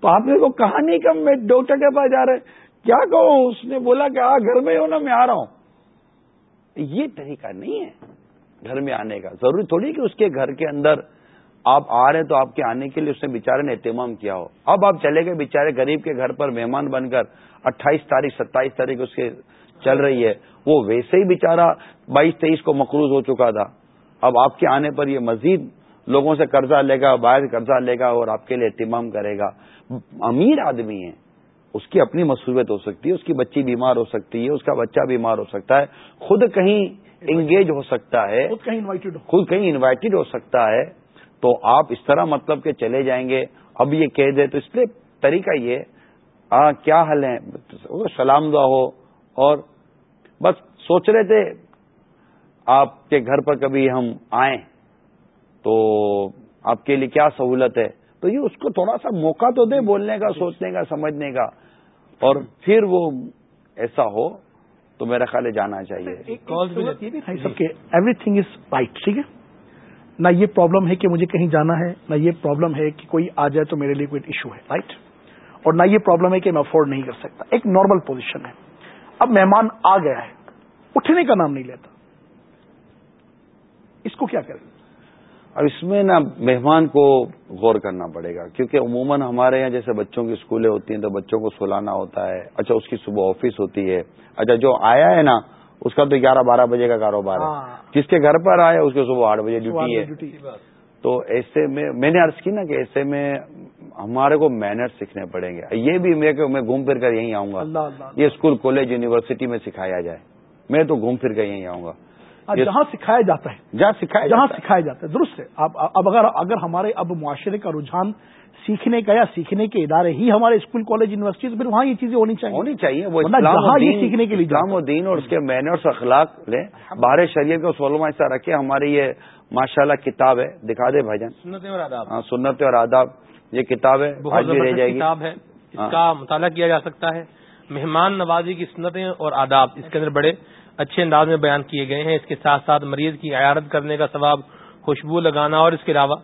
تو آپ نے کو کہا نہیں کہ میں ڈاکٹر کے پاس جا رہے کیا کہوں؟ اس نے بولا کہ آ، گھر میں ہو نا، میں آ رہا ہوں۔ یہ طریقہ نہیں ہے گھر میں آنے کا۔ ضروری تھوڑی کہ اس کے گھر کے اندر آپ آ رہے تو آپ کے آنے کے لیے اس نے بےچارے نے اہتمام کیا ہو۔ اب آپ چلے گئے بےچارے غریب کے گھر پر مہمان بن کر، اٹھائیس تاریخ، ستائیس تاریخ اس کے چل رہی ہے۔ وہ ویسے ہی بےچارا بائیس تیئیس کو مقروض ہو چکا تھا۔ اب آپ کے آنے پر یہ مزید لوگوں سے قرضہ لے گا باہر قرضہ لے گا اور آپ کے لیے اہتمام کرے گا۔ امیر آدمی ہے اس کی اپنی مصروبیت ہو سکتی ہے اس کی بچی بیمار ہو سکتی ہے اس کا بچہ بیمار ہو سکتا ہے خود کہیں انگیج ہو سکتا ہے خود کہیں انوائٹیڈ خود کہیں انوائٹیڈ ہو سکتا ہے تو آپ اس طرح مطلب کہ چلے جائیں گے۔ اب یہ کہہ دے تو اس لیے طریقہ یہ کیا حل ہے سلام دعا ہو۔ اور بس سوچ رہے تھے آپ کے گھر پر کبھی ہم آئیں تو آپ کے لیے کیا سہولت ہے؟ تو یہ اس کو تھوڑا سا موقع تو دے بولنے کا سوچنے کا سمجھنے کا۔ اور پھر وہ ایسا ہو تو میرا خیال ہے جانا چاہیے۔ سب کے ایوری تھنگ از رائٹ ٹھیک ہے؟ نہ یہ پرابلم ہے کہ مجھے کہیں جانا ہے نہ یہ پرابلم ہے کہ کوئی آ جائے تو میرے لیے کوئی ایشو ہے رائٹ اور نہ یہ پرابلم ہے کہ میں افورڈ نہیں کر سکتا۔ ایک نارمل پوزیشن ہے۔ اب مہمان آ گیا ہے اٹھنے کا نام نہیں لیتا۔ اس کو کیا کریں؟ اب اس میں نا مہمان کو غور کرنا پڑے گا کیونکہ عموماً ہمارے یہاں جیسے بچوں کی اسکولیں ہوتی ہیں تو بچوں کو سلانا ہوتا ہے۔ اچھا اس کی صبح آفس ہوتی ہے۔ اچھا جو آیا ہے نا اس کا تو گیارہ بارہ بجے کا کاروبار ہے۔ ہاں۔ جس کے گھر پر آئے اس کے صبح آٹھ بجے ڈیوٹی ہے۔ تو ایسے میں میں نے عرض کی نا کہ ایسے میں ہمارے کو مینر سیکھنے پڑیں گے۔ یہ بھی میں کہ میں گھوم پھر کر یہیں آؤں گا۔ یہ اسکول کالج یونیورسٹی میں سکھایا جائے۔ میں تو گھوم پھر کر یہیں آؤں گا۔ جہاں سکھایا جاتا ہے جہاں سکھایا جہاں سکھایا جاتا ہے درست ہے۔ اب اگر اگر ہمارے اب معاشرے کا رجحان سیکھنے کا یا سیکھنے کے ادارے ہی ہمارے اسکول کالج یونیورسٹی پھر وہاں یہ چیزیں ہونی چاہیے۔ ہونی چاہیے وہ جہاں یہ سیکھنے کے لیے اسلام و دین اور اس کے مینرس اخلاق لیں۔ باہر شریعت کو سولما ایسا رکھے۔ ہماری یہ ماشاء اللہ کتاب ہے۔ دکھا دے بھائی جان۔ ہاں سنت اور آداب۔ یہ کتاب ہے بہت زبردست کتاب ہے۔ اس کا مطالعہ کیا جا سکتا ہے۔ مہمان نوازی کی سنتیں اور آداب۔ اس کے اندر بڑے اچھے انداز میں بیان کیے گئے ہیں۔ اس کے ساتھ ساتھ مریض کی عیارت کرنے کا ثواب خوشبو لگانا اور اس کے علاوہ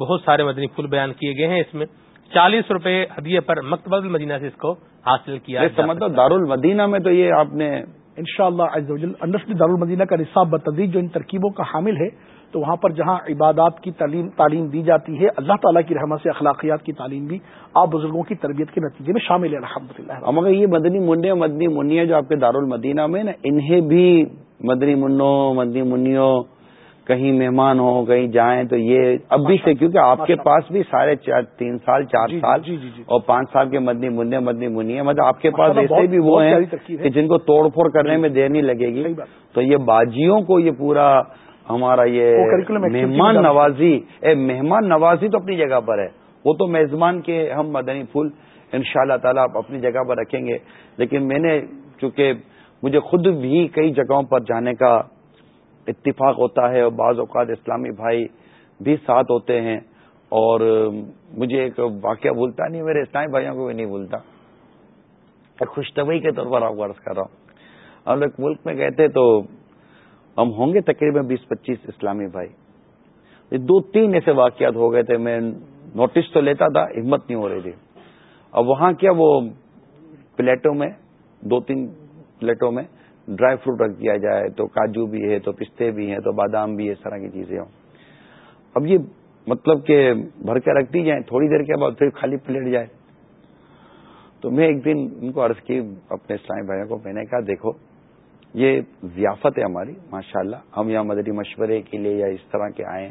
بہت سارے مدنی پھول بیان کیے گئے ہیں۔ اس میں چالیس روپے ہدیے پر مکتب المدینہ سے اس کو حاصل کیا مطلب دار المدینہ میں تو یہ آپ نے ان شاء اللہ دار المدینہ کا نصاب بتدریج جو ان ترکیبوں کا حامل ہے تو وہاں پر جہاں عبادات کی تعلیم تعلیم دی جاتی ہے اللہ تعالیٰ کی رحمت سے اخلاقیات کی تعلیم بھی آپ بزرگوں کی تربیت کے نتیجے میں شامل ہے الحمد للہ مگر یہ مدنی منع مدنی منیا جو آپ کے دارالمدینہ میں نا انہیں بھی مدنی منو مدنی منوں کہیں مہمان ہو کہیں جائیں تو یہ اب بھی سے کیونکہ آپ کے پاس بھی سارے تین سال چار جی، سال جی، جی، اور پانچ سال کے مدنی منع مدنی منی مطلب آپ کے پاس ایسے بھی وہ ہیں کہ جن کو توڑ پھوڑ کرنے میں دیر نہیں لگے گی۔ تو یہ باجیوں کو یہ پورا ہمارا یہ مہمان نوازی اے مہمان نوازی تو اپنی جگہ پر ہے۔ وہ تو میزبان کے ہم مدنی پھول ان شاء اللہ تعالیٰ آپ اپنی جگہ پر رکھیں گے۔ لیکن میں نے چونکہ مجھے خود بھی کئی جگہوں پر جانے کا اتفاق ہوتا ہے اور بعض اوقات اسلامی بھائی بھی ساتھ ہوتے ہیں اور مجھے ایک واقعہ بھولتا نہیں میرے اسلامی بھائیوں کو بھی نہیں بھولتا۔ خوش طبی کے طور پر آپ عرض کر رہا ہوں۔ ہم لوگ ملک میں گئے تھے تو ہم ہوں گے تقریباً بیس پچیس اسلامی بھائی۔ دو تین ایسے واقعات ہو گئے تھے، میں نوٹس تو لیتا تھا، ہمت نہیں ہو رہی تھی۔ اب وہاں کیا وہ پلیٹوں میں، دو تین پلیٹوں میں ڈرائی فروٹ رکھ دیا جائے، تو کاجو بھی ہے، تو پستے بھی ہیں، تو بادام بھی ہے اس طرح کی چیزیں ہوں۔ اب یہ مطلب کہ بھر کے رکھ دی جائیں، تھوڑی دیر کے بعد پھر خالی پلیٹ جائے۔ تو میں ایک دن ان کو عرض کی، اپنے اسلامی بھائیوں کو، میں نے کہا، دیکھو یہ ضیافت ہے ہماری ماشاء اللہ ہم یہاں مدری مشورے کے لیے یا اس طرح کے آئے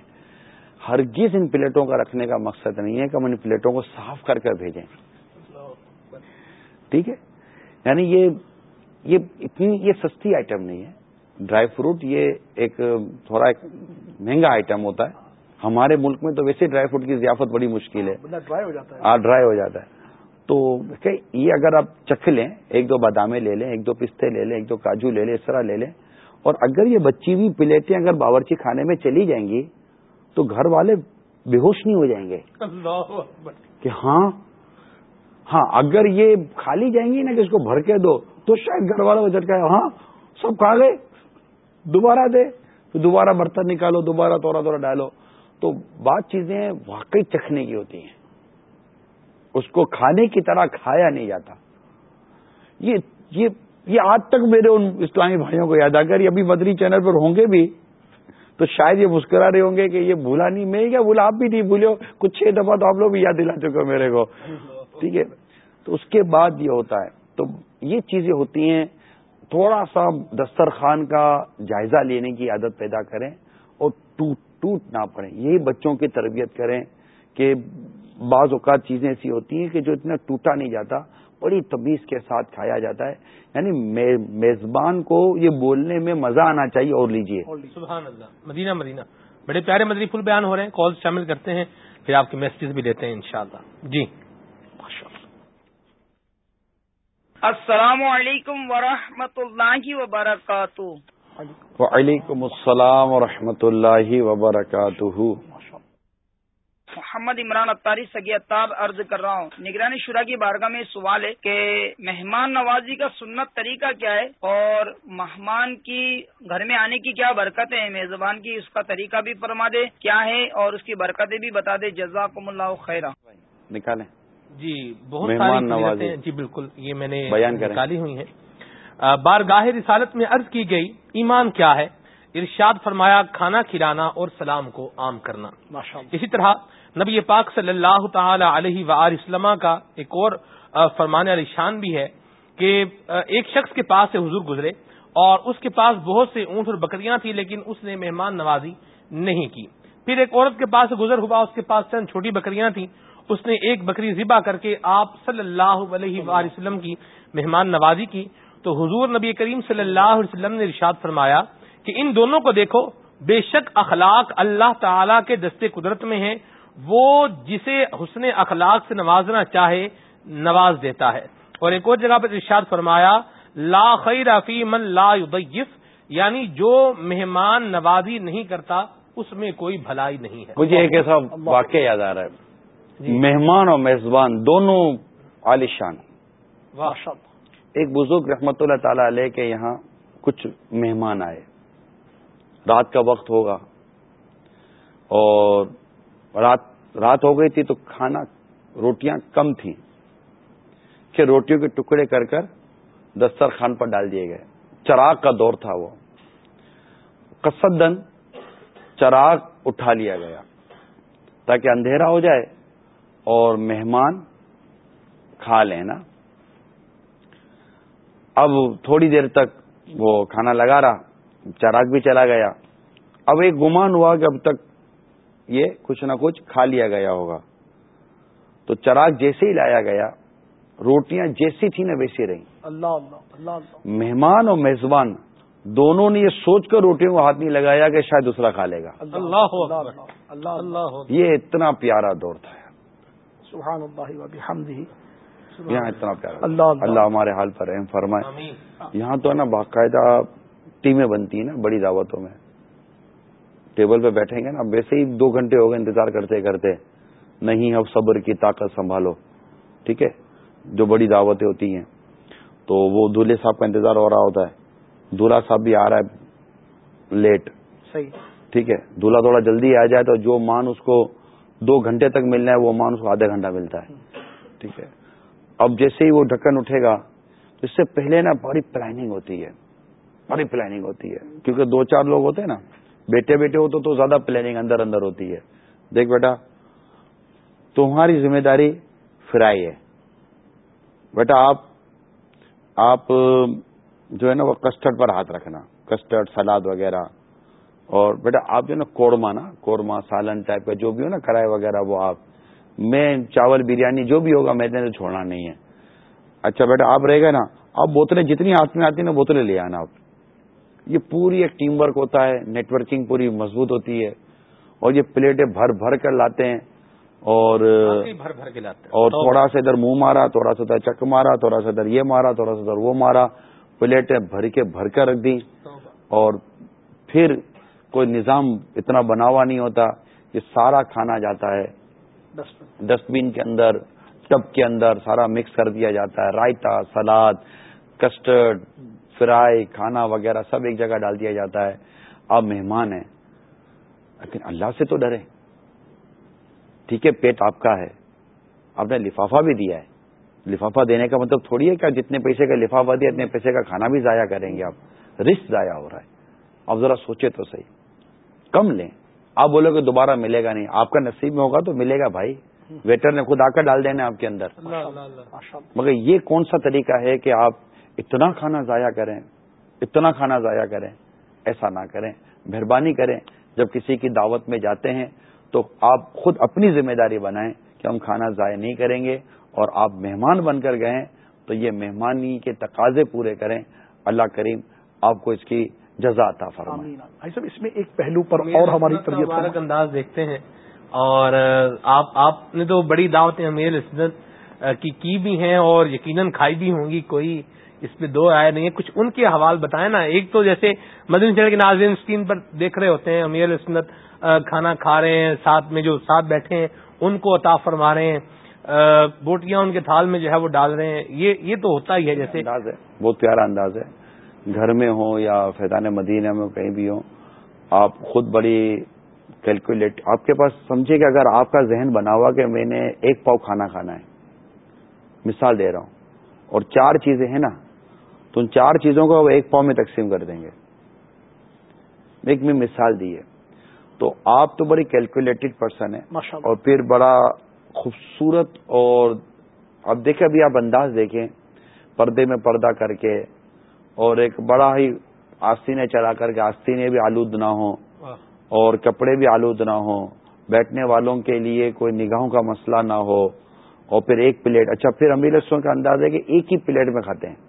ہرگز ان پلیٹوں کا رکھنے کا مقصد نہیں ہے کہ ہم ان پلیٹوں کو صاف کر کر بھیجیں۔ ٹھیک ہے؟ یعنی یہ یہ اتنی یہ سستی آئٹم نہیں ہے۔ ڈرائی فروٹ یہ ایک تھوڑا ایک مہنگا آئٹم ہوتا ہے۔ ہمارے ملک میں تو ویسے ڈرائی فروٹ کی ضیافت بڑی مشکل ہے۔ ڈرائی ہو جاتا ہے۔ تو یہ اگر آپ چکھ لیں ایک دو بادامے لے لیں ایک دو پستے لے لیں ایک دو کاجو لے لیں اس طرح لے لیں اور اگر یہ بچی ہوئی پلیٹیں اگر باورچی کھانے میں چلی جائیں گی تو گھر والے بے ہوش نہیں ہو جائیں گے۔ کہ ہاں ہاں اگر یہ کھالی جائیں گی نا کہ اس کو بھر کے دو تو شاید گھر والوں کو جھٹکا ہاں سب کھا گئے دوبارہ دے تو دوبارہ برتن نکالو دوبارہ تھوڑا تھوڑا ڈالو۔ تو بات چیزیں واقعی چکھنے کی ہوتی ہیں۔ اس کو کھانے کی طرح کھایا نہیں جاتا۔ یہ یہ یہ آج تک میرے ان اسلامی بھائیوں کو یاد آ کر ابھی بدری چینل پر ہوں گے بھی، تو شاید یہ مسکرا رہے ہوں گے کہ یہ بھولا نہیں، میں کیا بھولا؟ آپ بھی نہیں بھولو کچھ چھ دفعہ تو آپ لوگ بھی یاد دلا چکے ہو میرے کو۔ ٹھیک ہے؟ تو اس کے بعد یہ ہوتا ہے۔ تو یہ چیزیں ہوتی ہیں۔ تھوڑا سا دسترخوان کا جائزہ لینے کی عادت پیدا کریں اور ٹوٹ ٹوٹ نہ پڑیں۔ یہی بچوں کی تربیت کریں کہ بعض اوقات چیزیں ایسی ہوتی ہیں کہ جو اتنا ٹوٹا نہیں جاتا بڑی تمیز کے ساتھ کھایا جاتا ہے۔ یعنی میزبان کو یہ بولنے میں مزہ آنا چاہیے اور لیجیے سبحان اللہ۔ مدینہ مدینہ۔ بڑے پیارے مدنی پھول بیان ہو رہے ہیں کال شامل کرتے ہیں۔ پھر آپ کے میسیجز بھی لیتے ہیں انشاءاللہ۔ جی۔ السلام علیکم ورحمۃ اللہ وبرکاتہ۔ وعلیکم السلام ورحمۃ اللہ وبرکاتہ۔ محمد عمران اتاری سگی اتاب عرض کر رہا ہوں۔ نگرانی شورا کی بارگاہ میں سوال ہے کہ مہمان نوازی کا سنت طریقہ کیا ہے اور مہمان کی گھر میں آنے کی کیا برکت ہے میزبان کی اس کا طریقہ بھی فرما دے کیا ہے؟ اور اس کی برکتیں بھی بتا دے۔ جزاکم اللہ خیرہ نکالیں۔ جی بہت ساری جی بالکل یہ میں نے نکالی ہوئی ہے بارگاہ رسالت میں عرض کی گئی ایمان کیا ہے؟ ارشاد فرمایا کھانا کھلانا اور سلام کو عام کرنا۔ اسی طرح نبی پاک صلی اللہ تعالی علیہ و وسلم کا ایک اور فرمانے علی شان بھی ہے کہ ایک شخص کے پاس سے حضور گزرے اور اس کے پاس بہت سے اونٹ اور بکریاں تھیں لیکن اس نے مہمان نوازی نہیں کی۔ پھر ایک عورت کے پاس گزر ہوا، اس کے پاس چند چھوٹی بکریاں تھیں، اس نے ایک بکری ذبح کر کے آپ صلی اللہ علیہ وآلہ وسلم کی مہمان نوازی کی۔ تو حضور نبی کریم صلی اللہ علیہ وسلم نے ارشاد فرمایا کہ ان دونوں کو دیکھو، بے شک اخلاق اللہ تعالی کے دستے قدرت میں ہیں وہ جسے حسن اخلاق سے نوازنا چاہے نواز دیتا ہے۔ اور ایک اور جگہ پر ارشاد فرمایا لا خیر فی من لا یضیف یعنی جو مہمان نوازی نہیں کرتا اس میں کوئی بھلائی نہیں ہے۔ مجھے ایک ایسا واقعہ یاد آ رہا ہے۔ جی۔ مہمان اور میزبان دونوں عالیشان ایک بزرگ رحمت اللہ تعالی علیہ کے یہاں کچھ مہمان آئے۔ رات کا وقت ہوگا اور رات رات ہو گئی تھی تو کھانا روٹیاں کم تھیں۔ کہ روٹیوں کے ٹکڑے کر کر دسترخوان پر ڈال دیے گئے۔ چراغ کا دور تھا وہ۔ کسدن چراغ اٹھا لیا گیا تاکہ اندھیرا ہو جائے اور مہمان کھا لیں نا۔ اب تھوڑی دیر تک وہ کھانا لگا رہا، چراغ بھی چلا گیا۔ اب ایک گمان ہوا کہ اب تک یہ کچھ نہ کچھ کھا لیا گیا ہوگا تو چراغ جیسے ہی لایا گیا روٹیاں جیسی تھی نا ویسی رہی اللہ اللہ اللہ مہمان اور میزبان دونوں نے یہ سوچ کر روٹیوں کو ہاتھ نہیں لگایا کہ شاید دوسرا کھا لے گا اللہ اللہ اللہ یہ اتنا پیارا دور تھا سبحان اللہ وبحمدہ یہاں اتنا پیارا اللہ اللہ ہمارے حال پر رحم فرمائے یہاں تو ہے نا باقاعدہ ٹیمیں بنتی ہیں نا بڑی دعوتوں میں ٹیبل پہ بیٹھیں گے نا ویسے ہی دو گھنٹے ہو گئے انتظار کرتے کرتے۔ نہیں اب صبر کی طاقت سنبھالو۔ ٹھیک ہے؟ جو بڑی دعوتیں ہوتی ہیں۔ تو وہ دولہے صاحب کا انتظار ہو رہا ہوتا ہے۔ دولہا صاحب بھی آ رہا ہے لیٹ۔ صحیح۔ ٹھیک ہے؟ دولہا تھوڑا جلدی آ جائے تو جو مان اس کو دو گھنٹے تک ملنا ہے وہ مان اس کو آدھا گھنٹہ ملتا ہے۔ ٹھیک ہے؟ اب جیسے ہی وہ ڈھکن اٹھے گا تو اس سے پہلے نا بڑی پلاننگ ہوتی ہے۔ بڑی پلاننگ ہوتی ہے۔ کیونکہ دو چار لوگ ہوتے ہیں نا۔ بیٹے بیٹے ہوتے تو زیادہ پلاننگ اندر اندر ہوتی ہے۔ دیکھ بیٹا، تمہاری ذمہ داری فرائی ہے۔ بیٹا، آپ آپ، جو ہے نا، وہ کسٹرڈ پر ہاتھ رکھنا۔ کسٹرڈ سلاد وغیرہ۔ اور بیٹا، آپ جو ہے نا، قورمہ نا، قورمہ، سالن ٹائپ کا جو بھی ہو نا کرائے وغیرہ، وہ آپ۔ میں چاول، بریانی، جو بھی ہوگا، میں نے چھوڑنا نہیں ہے۔ اچھا بیٹا، آپ رہے گا نا، آپ بوتلیں جتنی ہاتھ میں آتی ہیں نا، بوتلیں لے آنا آپ۔ یہ پوری ایک ٹیم ورک ہوتا ہے نیٹ ورکنگ پوری مضبوط ہوتی ہے اور یہ پلیٹیں بھر بھر کر لاتے ہیں اور بھر بھر کے لاتے اور تھوڑا سا ادھر منہ مارا تھوڑا سا ادھر چک مارا تھوڑا سا ادھر یہ مارا تھوڑا سا ادھر وہ مارا پلیٹیں بھر کے بھر کر رکھ دی اور پھر کوئی نظام اتنا بنا ہوا نہیں ہوتا یہ سارا کھانا جاتا ہے۔ ڈسٹ بین کے اندر ٹب کے اندر سارا مکس کر دیا جاتا ہے۔ رائتا سلاد کسٹرڈ فرائی کھانا وغیرہ سب ایک جگہ ڈال دیا جاتا ہے۔ آپ مہمان ہیں۔ لیکن اللہ سے تو ڈرے ٹھیک ہے پیٹ آپ کا ہے۔ آپ نے لفافہ بھی دیا ہے۔ لفافہ دینے کا مطلب تھوڑی ہے کہ جتنے پیسے کا لفافہ دیا اتنے پیسے کا کھانا بھی ضائع کریں گے آپ۔ رسک ضائع ہو رہا ہے۔ آپ ذرا سوچے تو صحیح۔ کم لیں۔ آپ بولو کہ دوبارہ ملے گا نہیں۔ آپ کا نصیب میں ہوگا تو ملے گا بھائی۔ ویٹر نے خود آ کر ڈال دینا آپ کے اندر۔ مگر یہ کون سا طریقہ ہے کہ آپ اتنا کھانا ضائع کریں اتنا کھانا ضائع کریں ایسا نہ کریں مہربانی کریں۔ جب کسی کی دعوت میں جاتے ہیں تو آپ خود اپنی ذمہ داری بنائیں کہ ہم کھانا ضائع نہیں کریں گے اور آپ مہمان بن کر گئے تو یہ مہمانی کے تقاضے پورے کریں۔ اللہ کریم آپ کو اس کی جزا عطا فرمائے۔ صاحب اس میں ایک پہلو پر اور ہماری تربیت انداز دیکھتے ہیں اور آپ آپ نے تو بڑی دعوتیں امیر کی کی بھی ہیں اور یقیناً کھائی بھی ہوں گی کوئی اس میں دو آئے نہیں ہے، کچھ ان کے حوال بتائیں نا۔ ایک تو جیسے مدن چڑھ کے ناظرین اسکرین پر دیکھ رہے ہوتے ہیں، امیر اسنت کھانا کھا رہے ہیں، ساتھ میں جو ساتھ بیٹھے ہیں، ان کو عطا فرما رہے ہیں۔ بوٹیاں ان کے تھال میں جو ہے وہ ڈال رہے ہیں۔ یہ یہ تو ہوتا ہی ہے جیسے۔ انداز ہے، بہت پیارا انداز ہے۔ گھر میں ہوں یا فیضان مدینہ میں کہیں بھی ہوں، آپ خود بڑی کیلکولیٹ، آپ کے پاس سمجھے کہ اگر آپ کا ذہن بنا ہوا کہ میں نے ایک پاؤ کھانا کھانا ہے، مثال دے رہا ہوں، اور چار چیزیں ہیں نا تو ان چار چیزوں کو ایک پاؤ میں تقسیم کر دیں گے۔ ایک میں مثال دی ہے۔ تو آپ تو بڑی کیلکولیٹڈ پرسن ہے اور پھر بڑا خوبصورت اور اب دیکھیں ابھی آپ انداز دیکھیں۔ پردے میں پردہ کر کے اور ایک بڑا ہی آستینے چلا کر کے آستینے بھی آلود نہ ہوں۔ اور کپڑے بھی آلود نہ ہوں۔ بیٹھنے والوں کے لیے کوئی نگاہوں کا مسئلہ نہ ہو۔ اور پھر ایک پلیٹ۔ اچھا پھر امیر کا انداز ہے کہ ایک ہی پلیٹ میں کھاتے ہیں۔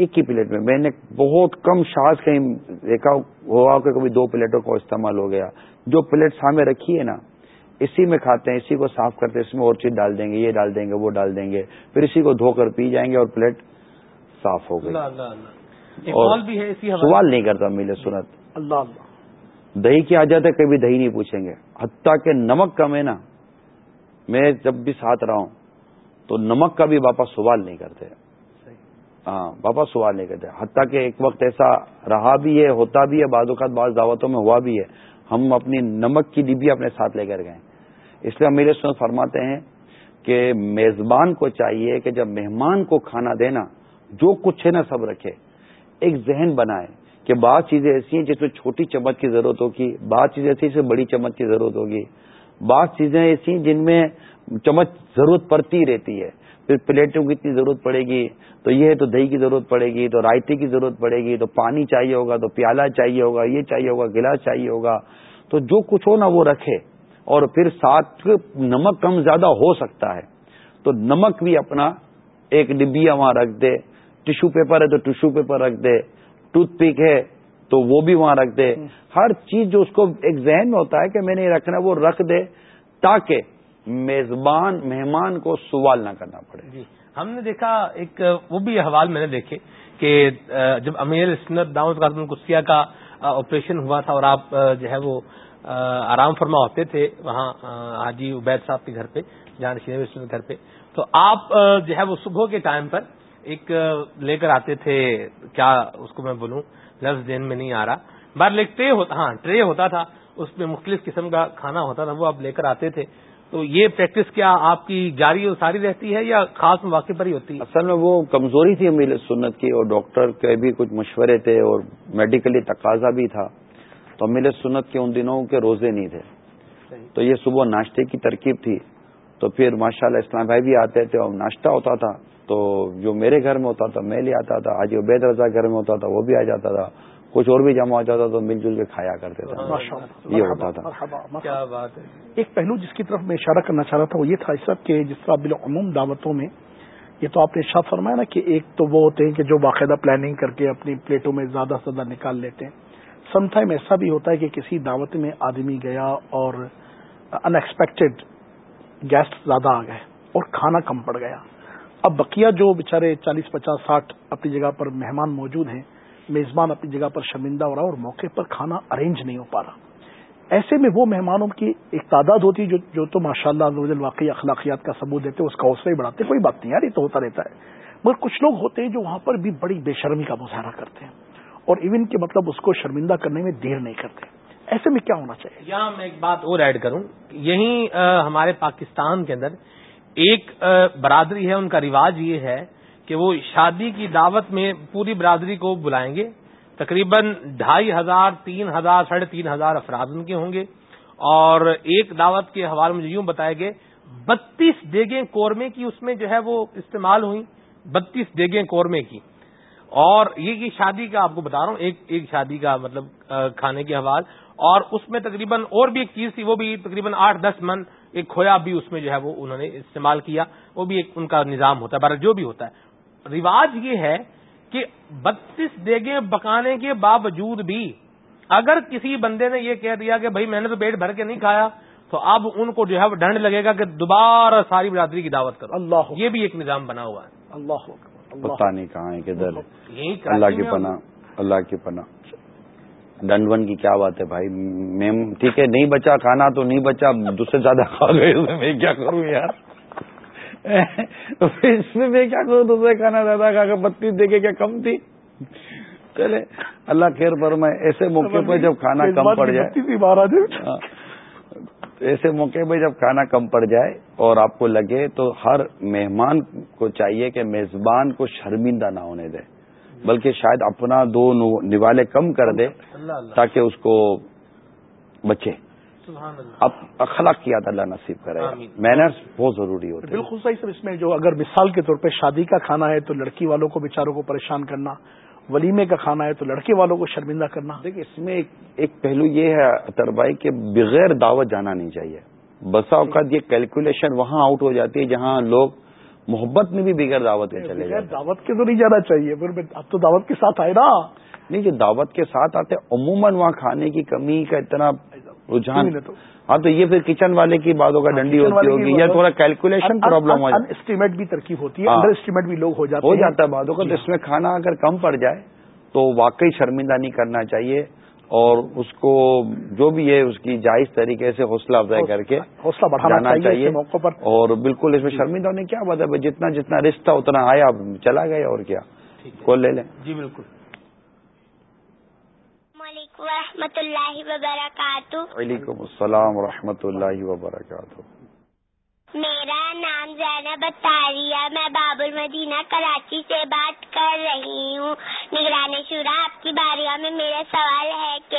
ایک ہی پلیٹ میں. میں نے بہت کم شاز کہیں دیکھا ہوا کہ کبھی دو پلیٹوں کا استعمال ہو گیا. جو پلیٹ سامنے رکھی ہے نا اسی میں کھاتے ہیں اسی کو صاف کرتے ہیں اس میں اور چیز ڈال دیں گے یہ ڈال دیں گے وہ ڈال دیں گے پھر اسی کو دھو کر پی جائیں گے اور پلیٹ صاف ہو گئی. اور سوال نہیں کرتا میلے سنت. اللہ اللہ. دہی کی آ ہے کبھی دہی نہیں پوچھیں گے. حتیٰ کہ نمک کم ہے نا. میں جب بھی ساتھ رہا ہوں تو نمک کا بھی باپا سوال نہیں کرتے. ہاں باپا سوال نہیں کرتے۔ حتیٰ کہ ایک وقت ایسا رہا بھی ہے، ہوتا بھی ہے، بعض اوقات بعض دعوتوں میں ہوا بھی ہے۔ ہم اپنی نمک کی ڈبی اپنے ساتھ لے کر گئے۔ اس لیے میرے سن فرماتے ہیں کہ میزبان کو چاہیے کہ جب مہمان کو کھانا دینا، جو کچھ ہے نا سب رکھے۔ ایک ذہن بنائے کہ بعض چیزیں ایسی ہیں جس میں چھوٹی چمچ کی ضرورت ہوگی، بعض چیزیں ایسی جس میں بڑی چمچ کی ضرورت ہوگی۔ بعض چیزیں ایسی ہیں جن میں چمچ ضرورت پڑتی رہتی ہے۔ پھر پلیٹوں کی اتنی ضرورت پڑے گی تو یہ ہے تو دہی کی ضرورت پڑے گی تو رائتے کی ضرورت پڑے گی تو پانی چاہیے ہوگا تو پیالہ چاہیے ہوگا یہ چاہیے ہوگا گلاس چاہیے ہوگا تو جو کچھ ہو نا وہ رکھے۔ اور پھر ساتھ نمک کم زیادہ ہو سکتا ہے۔ تو نمک بھی اپنا ایک ڈبیا وہاں رکھ دے۔ ٹشو پیپر ہے تو ٹشو پیپر رکھ دے۔ ٹوتھ پک ہے تو وہ بھی وہاں رکھ دے۔ ہر چیز جو اس کو ایک ذہن میں ہوتا ہے کہ میں نے یہ رکھنا وہ رکھ دے تاکہ میزبان مہمان کو سوال نہ کرنا پڑے۔ جی ہم نے دیکھا ایک، وہ بھی حوال میں نے دیکھے کہ جب امیر اسنت داؤد قاسم کسیا کا آپریشن ہوا تھا اور آپ جو ہے وہ آرام فرما ہوتے تھے وہاں حاجی عبید صاحب کے گھر پہ، جہاں کے گھر پہ، تو آپ جو ہے وہ صبح کے ٹائم پر ایک لے کر آتے تھے، کیا اس کو میں بولوں، لفظ دین میں نہیں آ رہا۔ بار لیک ٹرے ہوتا ہاں ٹرے ہوتا تھا، اس میں مختلف قسم کا کھانا ہوتا تھا، وہ آپ لے کر آتے تھے۔ تو یہ پریکٹس کیا آپ کی جاری و ساری رہتی ہے یا خاص مواقع پر ہی ہوتی ہے؟ اصل میں وہ کمزوری تھی میل سنت کی اور ڈاکٹر کے بھی کچھ مشورے تھے اور میڈیکلی تقاضا بھی تھا تو میل سنت کے ان دنوں کے روزے نہیں تھے۔ تو یہ صبح ناشتے کی ترکیب تھی۔ تو پھر ماشاء اللہ اسلام بھائی بھی آتے تھے اور ناشتہ ہوتا تھا۔ تو جو میرے گھر میں ہوتا تھا میں لے آتا تھا۔ آج عبید رضا گھر میں ہوتا تھا وہ بھی آ جاتا تھا۔ کچھ اور بھی جمع ہو جاتا تو مل جل کے کھایا کرتے تھے یہ ہوتا تھا۔ کیا بات ہے۔ ایک پہلو جس کی طرف میں اشارہ کرنا چاہ رہا تھا وہ یہ تھا اس وقت کہ جس طرح بالعموم دعوتوں میں یہ تو آپ نے شاہ فرمایا نا کہ ایک تو وہ ہوتے ہیں کہ جو باقاعدہ پلاننگ کر کے اپنی پلیٹوں میں زیادہ سے زیادہ نکال لیتے ہیں۔ سم ٹائم ایسا بھی ہوتا ہے کہ کسی دعوت میں آدمی گیا اور ان ایکسپیکٹڈ گیسٹ زیادہ آ گئے اور کھانا کم پڑ گیا۔ اب بقیہ جو بےچارے چالیس پچاس ساٹھ اپنی جگہ پر مہمان موجود ہیں میزبان اپنی جگہ پر شرمندہ ہو رہا اور موقع پر کھانا ارینج نہیں ہو پا رہا۔ ایسے میں وہ مہمانوں کی ایک تعداد ہوتی جو جو تو ماشاء اللہ واقعی اخلاقیات کا ثبوت دیتے اس کا حوصلہ ہی بڑھاتے کوئی بات نہیں یار، یہ تو ہوتا رہتا ہے۔ مگر کچھ لوگ ہوتے ہیں جو وہاں پر بھی بڑی بے شرمی کا مظاہرہ کرتے ہیں اور ایون کے مطلب اس کو شرمندہ کرنے میں دیر نہیں کرتے۔ ایسے میں کیا ہونا چاہیے؟ یہاں میں ایک بات اور ایڈ کروں۔ یہیں ہمارے پاکستان کے اندر ایک برادری ہے، ان کا رواج یہ ہے کہ وہ شادی کی دعوت میں پوری برادری کو بلائیں گے۔ تقریباً ڈھائی ہزار، تین ہزار، ساڑھے تین ہزار افراد ان کے ہوں گے۔ اور ایک دعوت کے حوالے مجھے یوں بتائے گئے، بتیس دیگیں قورمے کی اس میں جو ہے وہ استعمال ہوئی بتیس دیگیں قورمے کی۔ اور یہ شادی کا آپ کو بتا رہا ہوں، ایک ایک شادی کا مطلب کھانے کے حوال۔ اور اس میں تقریباً اور بھی ایک چیز تھی، وہ بھی تقریباً آٹھ دس من ایک کھویا بھی اس میں جو ہے وہ انہوں نے استعمال کیا۔ وہ بھی ایک ان کا نظام ہوتا ہے بارہ جو بھی ہوتا ہے۔ رواج یہ ہے کہ بتیس دیگیں پکانے کے باوجود بھی اگر کسی بندے نے یہ کہہ دیا کہ بھائی میں نے تو پیٹ بھر کے نہیں کھایا تو اب ان کو جو ہے ڈنڈ لگے گا کہ دوبارہ ساری برادری کی دعوت کرو۔ اللہ یہ بھی ایک نظام بنا ہوا ہے۔ اللہ پتا نہیں کہاں ہے کدھر اللہ کی پناہ اللہ کی پناہ۔ ڈنڈ ون کی کیا بات ہے بھائی؟ میں ٹھیک ہے نہیں بچا کھانا تو نہیں بچا دوسرے زیادہ کھا گئے میں کیا کروں یار؟ اس میں میں کیا کروں؟ دوسرے کھانا زیادہ کھا کے بتیس دیکھے کیا کم تھی؟ چلے اللہ خیر میں ایسے موقع پہ جب کھانا کم پڑ جائے۔ ہاں۔ ایسے موقع پہ جب کھانا کم پڑ جائے اور آپ کو لگے تو ہر مہمان کو چاہیے کہ میزبان کو شرمندہ نہ ہونے دے بلکہ شاید اپنا دو نوالے کم کر دے تاکہ اس کو بچے۔ اب اخلاق کیا اللہ نصیب کرے. مینرس بہت ضروری ہوتے بالکل صحیح سر اس میں جو اگر مثال کے طور پہ شادی کا کھانا ہے تو لڑکی والوں کو بیچاروں کو پریشان کرنا ولیمے کا کھانا ہے تو لڑکے والوں کو شرمندہ کرنا۔ دیکھیں اس میں ایک پہلو یہ ہے اطر بھائی کہ بغیر دعوت جانا نہیں چاہیے۔ بسا اوقات یہ کیلکولیشن وہاں آؤٹ ہو جاتی ہے جہاں لوگ محبت میں بھی بغیر دعوت کے چلے گئے دعوت کے تو نہیں جانا چاہیے پھر اب تو دعوت کے ساتھ آئے نا۔ نہیں جو دعوت کے ساتھ آتے عموماً وہاں کھانے کی کمی کا اتنا رجحان ہاں تو یہ پھر کچن والے کی باتوں کا ڈنڈی ہوتی ہوگی یا تھوڑا کیلکولیشن پرابلم ہو اسٹیمیٹ بھی ترکیب ہوتی ہے انڈر اسٹیمیٹ بھی لوگ ہو جاتے ہو جاتا ہے باتوں کا تو اس میں کھانا اگر کم پڑ جائے تو واقعی شرمندہ نہیں کرنا چاہیے اور اس کو جو بھی ہے اس کی جائز طریقے سے حوصلہ افزائی کر کے حوصلہ بڑھانا چاہیے موقع پر۔ اور بالکل اس میں شرمندہ ہونے کیا بات ہے؟ جتنا جتنا رشتہ اتنا آیا چلا گیا اور کیا۔ کون لے لیں۔ جی بالکل۔ ورحمۃ اللہ وبرکاتہ۔ وعلیکم السلام ورحمۃ اللہ وبرکاتہ۔ میرا نام زینب تاریہ میں باب المدینہ کراچی سے بات کر رہی ہوں۔ نگران شورا، آپ کی باریوں میں میرا سوال ہے کہ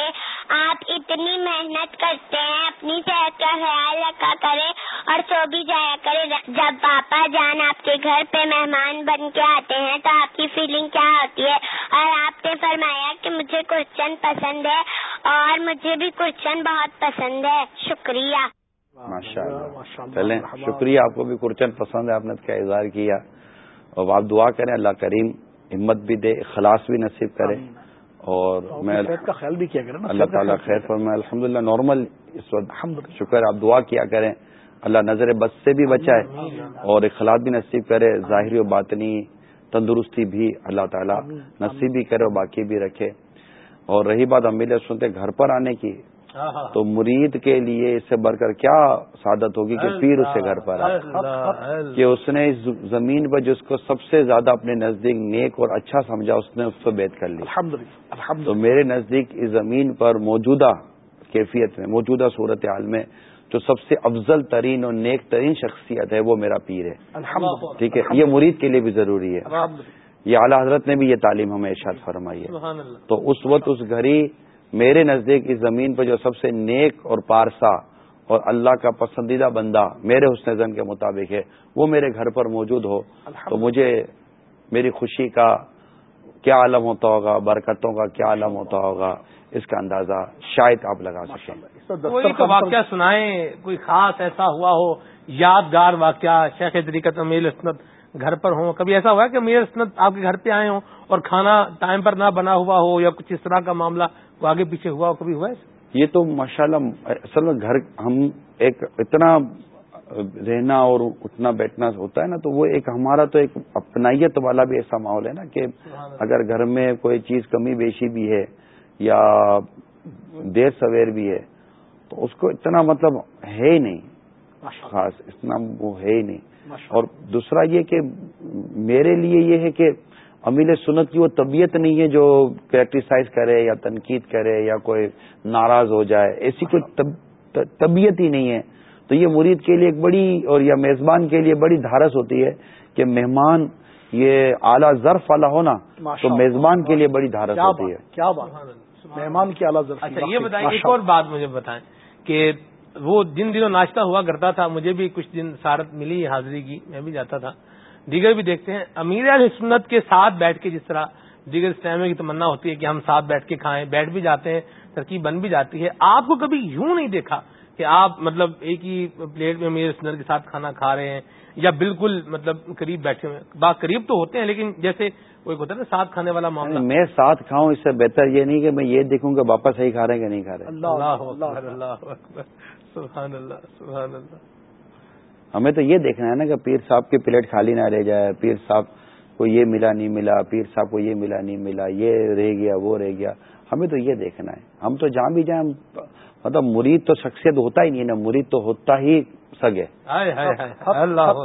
آپ اتنی محنت کرتے ہیں، اپنی صحت کا خیال رکھا کرے اور سو بھی جایا کرے جب پاپا جان آپ کے گھر پہ مہمان بن کے آتے ہیں تو آپ کی فیلنگ کیا ہوتی ہے؟ اور آپ نے فرمایا کہ مجھے کوشچن پسند ہے اور مجھے بھی کوشچن بہت پسند ہے۔ شکریہ۔ ماشاء اللہ چلیں شکریہ آپ کو بھی کرچن پسند ہے آپ نے کیا اظہار کیا۔ اور آپ دعا کریں اللہ کریم ہمت بھی دے اخلاص بھی نصیب کرے۔ اور میں کا خیال بھی کیا کریں اللہ تعالیٰ خیر پر میں الحمد للہ نارمل اس وقت شکر آپ دعا کیا کریں۔ اللہ نظر بس سے بھی بچائے اور اخلاص بھی نصیب کرے ظاہری و باطنی تندرستی بھی اللہ تعالیٰ نصیب بھی کرے اور باقی بھی رکھے۔ اور رہی بات امیل سنتے گھر پر آنے کی۔ تو مرید کے لیے اس سے بڑھ کر کیا سعادت ہوگی کہ پیر اس سے گھر پر آئے؟ کہ اس نے اس زمین پر جس کو سب سے زیادہ اپنے نزدیک نیک اور اچھا سمجھا اس نے اس کو بیت کر لی۔ تو میرے نزدیک اس زمین پر موجودہ کیفیت میں موجودہ صورت حال میں جو سب سے افضل ترین اور نیک ترین شخصیت ہے وہ میرا پیر ہے۔ ٹھیک ہے؟ یہ مرید کے لیے بھی ضروری ہے۔ یہ اعلیٰ حضرت نے بھی یہ تعلیم ہمیں ارشاد فرمائی ہے۔ تو اس وقت اس گھڑی میرے نزدیک اس زمین پہ جو سب سے نیک اور پارسا اور اللہ کا پسندیدہ بندہ میرے حسن زن کے مطابق ہے وہ میرے گھر پر موجود ہو تو مجھے میری خوشی کا کیا عالم ہوتا ہوگا برکتوں کا کیا عالم ہوتا ہوگا اس کا اندازہ شاید آپ لگا سکیں۔ کوئی واقعہ سنائیں کوئی خاص ایسا ہوا ہو یادگار واقعہ شیخ طریقت امیر اسنت گھر پر ہوں۔ کبھی ایسا ہوا کہ امیر اسنت آپ کے گھر پہ آئے ہوں اور کھانا ٹائم پر نہ بنا ہوا ہو یا کچھ اس طرح کا معاملہ وہ آگے پیچھے ہوا کبھی ہوا ہے یہ تو ماشاء اللہ اصل میں گھر ہم ایک اتنا رہنا اور اٹھنا بیٹھنا ہوتا ہے نا تو وہ ایک ہمارا تو ایک اپنائیت والا بھی ایسا ماحول ہے نا کہ اگر گھر میں کوئی چیز کمی بیشی بھی ہے یا دیر سویر بھی ہے تو اس کو اتنا مطلب ہے ہی نہیں۔ خاص اتنا وہ ہے ہی نہیں۔ اور دوسرا یہ کہ میرے لیے یہ ہے کہ امیل سنت کی وہ طبیعت نہیں ہے جو کریکٹیسائز کرے یا تنقید کرے یا کوئی ناراض ہو جائے ایسی کوئی طبیعت ہی نہیں ہے۔ تو یہ مرید کے لیے ایک بڑی اور یا میزبان کے لیے بڑی دھارس ہوتی ہے کہ مہمان یہ اعلیٰ ظرف والا ہونا تو میزبان کے لیے بڑی دھارس ہوتی ہے۔ کیا بات۔ مہمان کی اعلیٰ ظرف اچھا یہ بتائیں ایک اور بات مجھے بتائیں کہ وہ جن دنوں ناشتہ ہوا کرتا تھا مجھے بھی کچھ دن سارت ملی حاضری کی میں بھی جاتا تھا۔ دیگر بھی دیکھتے ہیں امیر سنت کے ساتھ بیٹھ کے جس طرح دیگر اسلام کی تمنا ہوتی ہے کہ ہم ساتھ بیٹھ کے کھائیں بیٹھ بھی جاتے ہیں ترکیب بن بھی جاتی ہے۔ آپ کو کبھی یوں نہیں دیکھا کہ آپ مطلب ایک ہی پلیٹ میں امیر سنت کے ساتھ کھانا کھا رہے ہیں یا بالکل مطلب قریب بیٹھے ہوئے با قریب تو ہوتے ہیں لیکن جیسے کوئی ہوتا ہے نا ساتھ کھانے والا معاملہ۔ میں ساتھ کھاؤں اس سے بہتر یہ نہیں کہ میں یہ دیکھوں کہ واپس صحیح کھا رہے ہیں کہ نہیں کھا رہے اللہ سبحان اللہ سبحان اللہ۔ ہمیں تو یہ دیکھنا ہے نا کہ پیر صاحب کی پلیٹ خالی نہ رہ جائے پیر صاحب کو یہ ملا نہیں ملا پیر صاحب کو یہ ملا نہیں ملا یہ رہ گیا وہ رہ گیا۔ ہمیں تو یہ دیکھنا ہے۔ ہم تو جہاں بھی جائیں مطلب مرید تو شخصیت ہوتا ہی نہیں نا مرید تو ہوتا ہی سگے اللہ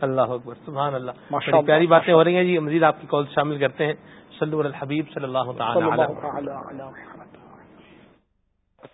اللہ سبحان اللہ۔ پیاری باتیں ہو رہی ہیں جی مزید آپ کی کال شامل کرتے ہیں۔ صلی الحبیب صلی اللہ تعالی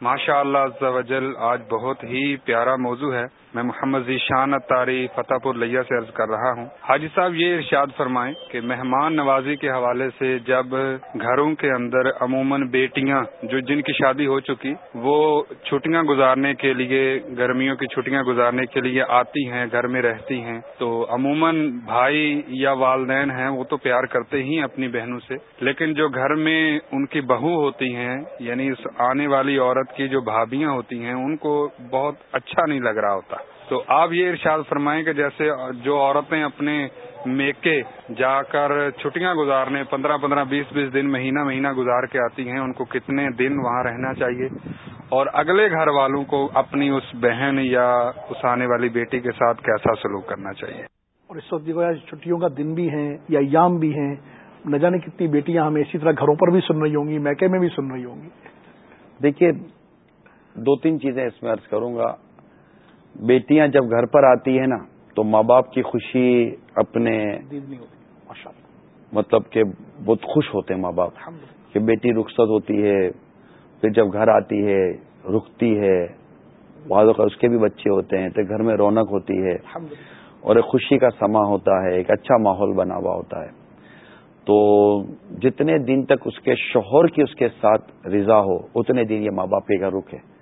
ماشاء اللہ آج بہت ہی پیارا موضوع ہے۔ میں محمد ذیشان اتاری فتح پور لیا سے عرض کر رہا ہوں۔ حاجی صاحب، یہ ارشاد فرمائیں کہ مہمان نوازی کے حوالے سے جب گھروں کے اندر عموماً بیٹیاں جو جن کی شادی ہو چکی، وہ چھٹیاں گزارنے کے لیے، گرمیوں کی چھٹیاں گزارنے کے لیے آتی ہیں، گھر میں رہتی ہیں، تو عموماً بھائی یا والدین ہیں، وہ تو پیار کرتے ہی اپنی بہنوں سے۔ لیکن جو گھر میں ان کی بہو ہوتی ہیں یعنی اس آنے والی عورت کی جو بھابیاں ہوتی ہیں ان کو بہت اچھا نہیں لگ رہا ہوتا۔ تو آپ یہ ارشاد فرمائیں کہ جیسے جو عورتیں اپنے میکے جا کر چھٹیاں گزارنے پندرہ پندرہ بیس بیس دن مہینہ مہینہ گزار کے آتی ہیں ان کو کتنے دن وہاں رہنا چاہیے؟ اور اگلے گھر والوں کو اپنی اس بہن یا اس آنے والی بیٹی کے ساتھ کیسا سلوک کرنا چاہیے؟ اور اس وقت دیکھو چھٹیوں کا دن بھی ہیں یا ایام بھی ہیں نہ جانے کتنی بیٹیاں ہمیں اسی طرح گھروں پر بھی سن رہی ہوں گی میکے میں بھی سن رہی ہوں گی۔ دیکھیے دو تین چیزیں اس میں عرض کروں گا۔ بیٹیاں جب گھر پر آتی ہیں نا تو ماں باپ کی خوشی اپنے مطلب کہ بہت خوش ہوتے ہیں ماں باپ۔ کہ بیٹی رخصت ہوتی ہے پھر جب گھر آتی ہے رکتی ہے بعض اوقات اس کے بھی بچے ہوتے ہیں تو گھر میں رونق ہوتی ہے۔ اور ایک خوشی کا سما ہوتا ہے ایک اچھا ماحول بنا ہوا ہوتا ہے۔ تو جتنے دن تک اس کے شوہر کی اس کے ساتھ رضا ہو اتنے دن یہ ماں باپ کے گھر رکے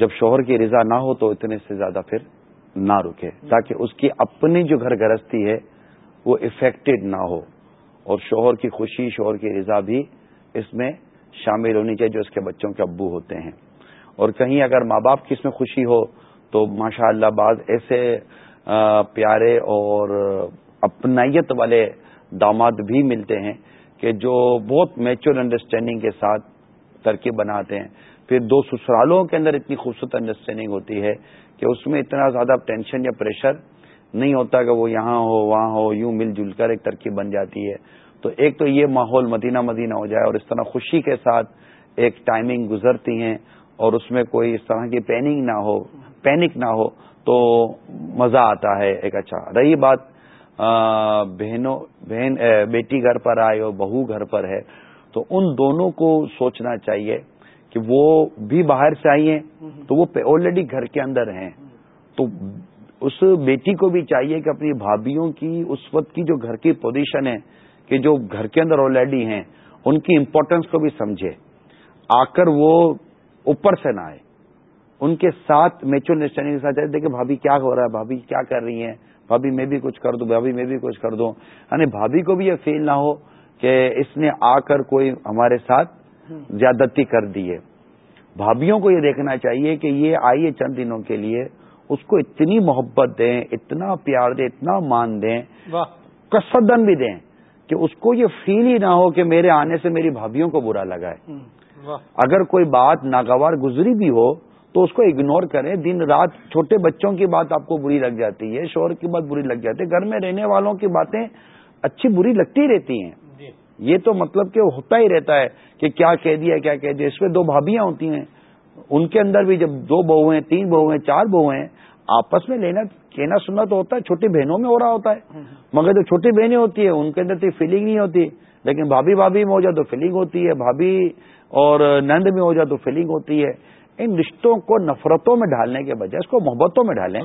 جب شوہر کی رضا نہ ہو تو اتنے سے زیادہ پھر نہ رکے، تاکہ اس کی اپنی جو گھر گرستی ہے وہ افیکٹڈ نہ ہو۔ اور شوہر کی خوشی، شوہر کی رضا بھی اس میں شامل ہونی چاہیے، جو اس کے بچوں کے ابو ہوتے ہیں۔ اور کہیں اگر ماں باپ کی اس میں خوشی ہو تو ماشاء اللہ بعض ایسے پیارے اور اپنائیت والے داماد بھی ملتے ہیں کہ جو بہت میچور انڈرسٹینڈنگ کے ساتھ ترکیب بناتے ہیں۔ پھر دو سسرالوں کے اندر اتنی خوبصورت انڈرسٹینڈنگ ہوتی ہے کہ اس میں اتنا زیادہ ٹینشن یا پریشر نہیں ہوتا کہ وہ یہاں ہو، وہاں ہو، یوں مل جل کر ایک ترکیب بن جاتی ہے۔ تو ایک تو یہ ماحول مدینہ مدینہ ہو جائے اور اس طرح خوشی کے ساتھ ایک ٹائمنگ گزرتی ہیں اور اس میں کوئی اس طرح کی پیننگ نہ ہو پینک نہ ہو تو مزہ آتا ہے ایک اچھا۔ رہی بات بہنوں، بہن بیٹی گھر پر آئے اور بہو گھر پر ہے۔ تو ان دونوں کو سوچنا چاہیے کہ وہ بھی باہر سے آئی ہیں تو وہ آلریڈی گھر کے اندر ہیں۔ تو اس بیٹی کو بھی چاہیے کہ اپنی بھابھیوں کی اس وقت کی جو گھر کی پوزیشن ہے کہ جو گھر کے اندر آلریڈی ہیں ان کی امپورٹنس کو بھی سمجھے۔ آ کر وہ اوپر سے نہ آئے۔ ان کے ساتھ میچور انڈرسٹینڈنگ کے ساتھ دیکھیں بھابھی کیا ہو رہا ہے بھابھی کیا کر رہی ہیں؟ بھابھی میں بھی کچھ کر دوں بھابھی میں بھی کچھ کر دوں۔ یعنی بھابھی کو بھی یہ فیل نہ ہو کہ اس نے آ کر کوئی ہمارے ساتھ زیادتی کر دی ہے۔ بھابھیوں کو یہ دیکھنا چاہیے کہ یہ آئیے چند دنوں کے لیے اس کو اتنی محبت دیں اتنا پیار دیں اتنا مان دیں کسدن بھی دیں کہ اس کو یہ فیل ہی نہ ہو کہ میرے آنے سے میری بھابھیوں کو برا لگا ہے۔ اگر کوئی بات ناگوار گزری بھی ہو تو اس کو اگنور کریں۔ دن رات چھوٹے بچوں کی بات آپ کو بری لگ جاتی ہے شور کی بات بری لگ جاتی ہے۔ گھر میں رہنے والوں کی باتیں اچھی بری لگتی رہتی ہیں۔ یہ تو مطلب کہ ہوتا ہی رہتا ہے کہ کیا کہہ دیا کیا کہہ دیا اس میں دو بھابیاں ہوتی ہیں۔ ان کے اندر بھی جب دو بہو ہیں تین بہو ہیں چار بہو ہیں آپس میں لینا کہنا سننا تو ہوتا ہے چھوٹی بہنوں میں ہو رہا ہوتا ہے۔ مگر جو چھوٹی بہنیں ہوتی ہیں ان کے اندر تو فیلنگ نہیں ہوتی۔ لیکن بھابھی بھابھی میں ہو جائے تو فیلنگ ہوتی ہے بھابھی اور نند میں ہو جائے تو فیلنگ ہوتی ہے۔ ان رشتوں کو نفرتوں میں ڈالنے کے بجائے اس کو محبتوں میں ڈالیں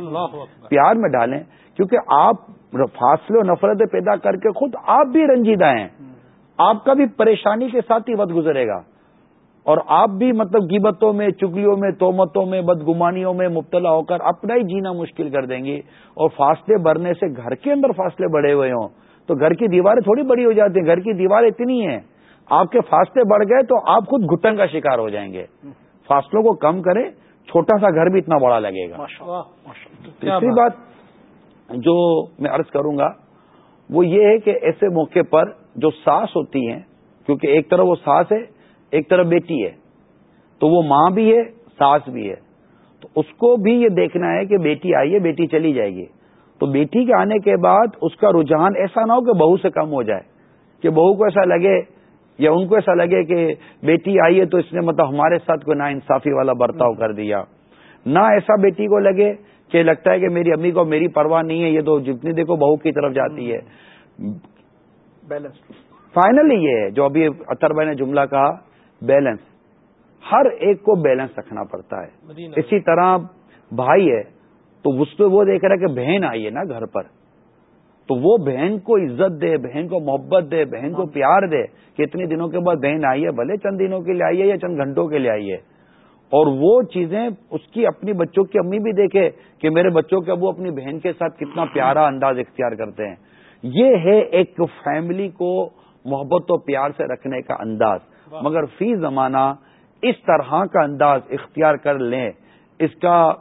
پیار میں ڈالیں کیونکہ آپ فاصلے و نفرتیں پیدا کر کے خود آپ بھی رنجیدہ ہیں۔ آپ کا بھی پریشانی کے ساتھ ہی وقت گزرے گا۔ اور آپ بھی مطلب گیبتوں میں چگلیوں میں تومتوں میں بدگمانیوں میں مبتلا ہو کر اپنا ہی جینا مشکل کر دیں گے۔ اور فاصلے بڑھنے سے گھر کے اندر فاصلے بڑھے ہوئے ہوں۔ تو گھر کی دیواریں تھوڑی بڑی ہو جاتی ہیں۔ گھر کی دیواریں اتنی ہیں۔ آپ کے فاصلے بڑھ گئے تو آپ خود گھٹن کا شکار ہو جائیں گے۔ فاصلوں کو کم کریں چھوٹا سا گھر بھی اتنا بڑا لگے گا۔ تیسری بات جو میں عرض کروں گا وہ یہ ہے کہ ایسے موقع پر جو ساس ہوتی ہیں، کیونکہ ایک طرف وہ ساس ہے، ایک طرف بیٹی ہے، تو وہ ماں بھی ہے، ساس بھی ہے۔ تو اس کو بھی یہ دیکھنا ہے کہ بیٹی آئی ہے، بیٹی چلی جائے گی۔ تو بیٹی کے آنے کے بعد اس کا رجحان ایسا نہ ہو کہ بہو سے کم ہو جائے، کہ بہو کو ایسا لگے یا ان کو ایسا لگے کہ بیٹی آئی ہے تو اس نے مطلب ہمارے ساتھ کوئی نا انصافی والا برتاؤ کر دیا۔ نہ ایسا بیٹی کو لگے کہ لگتا ہے کہ میری امی کو میری پرواہ نہیں ہے، یہ تو جتنی دیکھو بہو کی طرف جاتی ہے۔ بیلنس فائنلی یہ ہے جو ابھی اطر بھائی نے جملہ کہا بیلنس ہر ایک کو بیلنس رکھنا پڑتا ہے. اسی طرح بھائی ہے تو اس پہ وہ دیکھ رہا ہے کہ بہن آئی ہے نا گھر پر. تو وہ بہن کو عزت دے بہن کو محبت دے بہن کو پیار دے کہ اتنے دنوں کے بعد بہن آئی ہے بھلے چند دنوں کے لیے آئی ہے یا چند گھنٹوں کے لیے آئی ہے. اور وہ چیزیں اس کی اپنی بچوں کی امی بھی دیکھے کہ میرے بچوں کے ابو اپنی بہن کے ساتھ کتنا پیارا انداز اختیار کرتے ہیں. یہ ہے ایک فیملی کو محبت و پیار سے رکھنے کا انداز۔ مگر فی زمانہ اس طرح کا انداز اختیار کر لیں۔ اس کا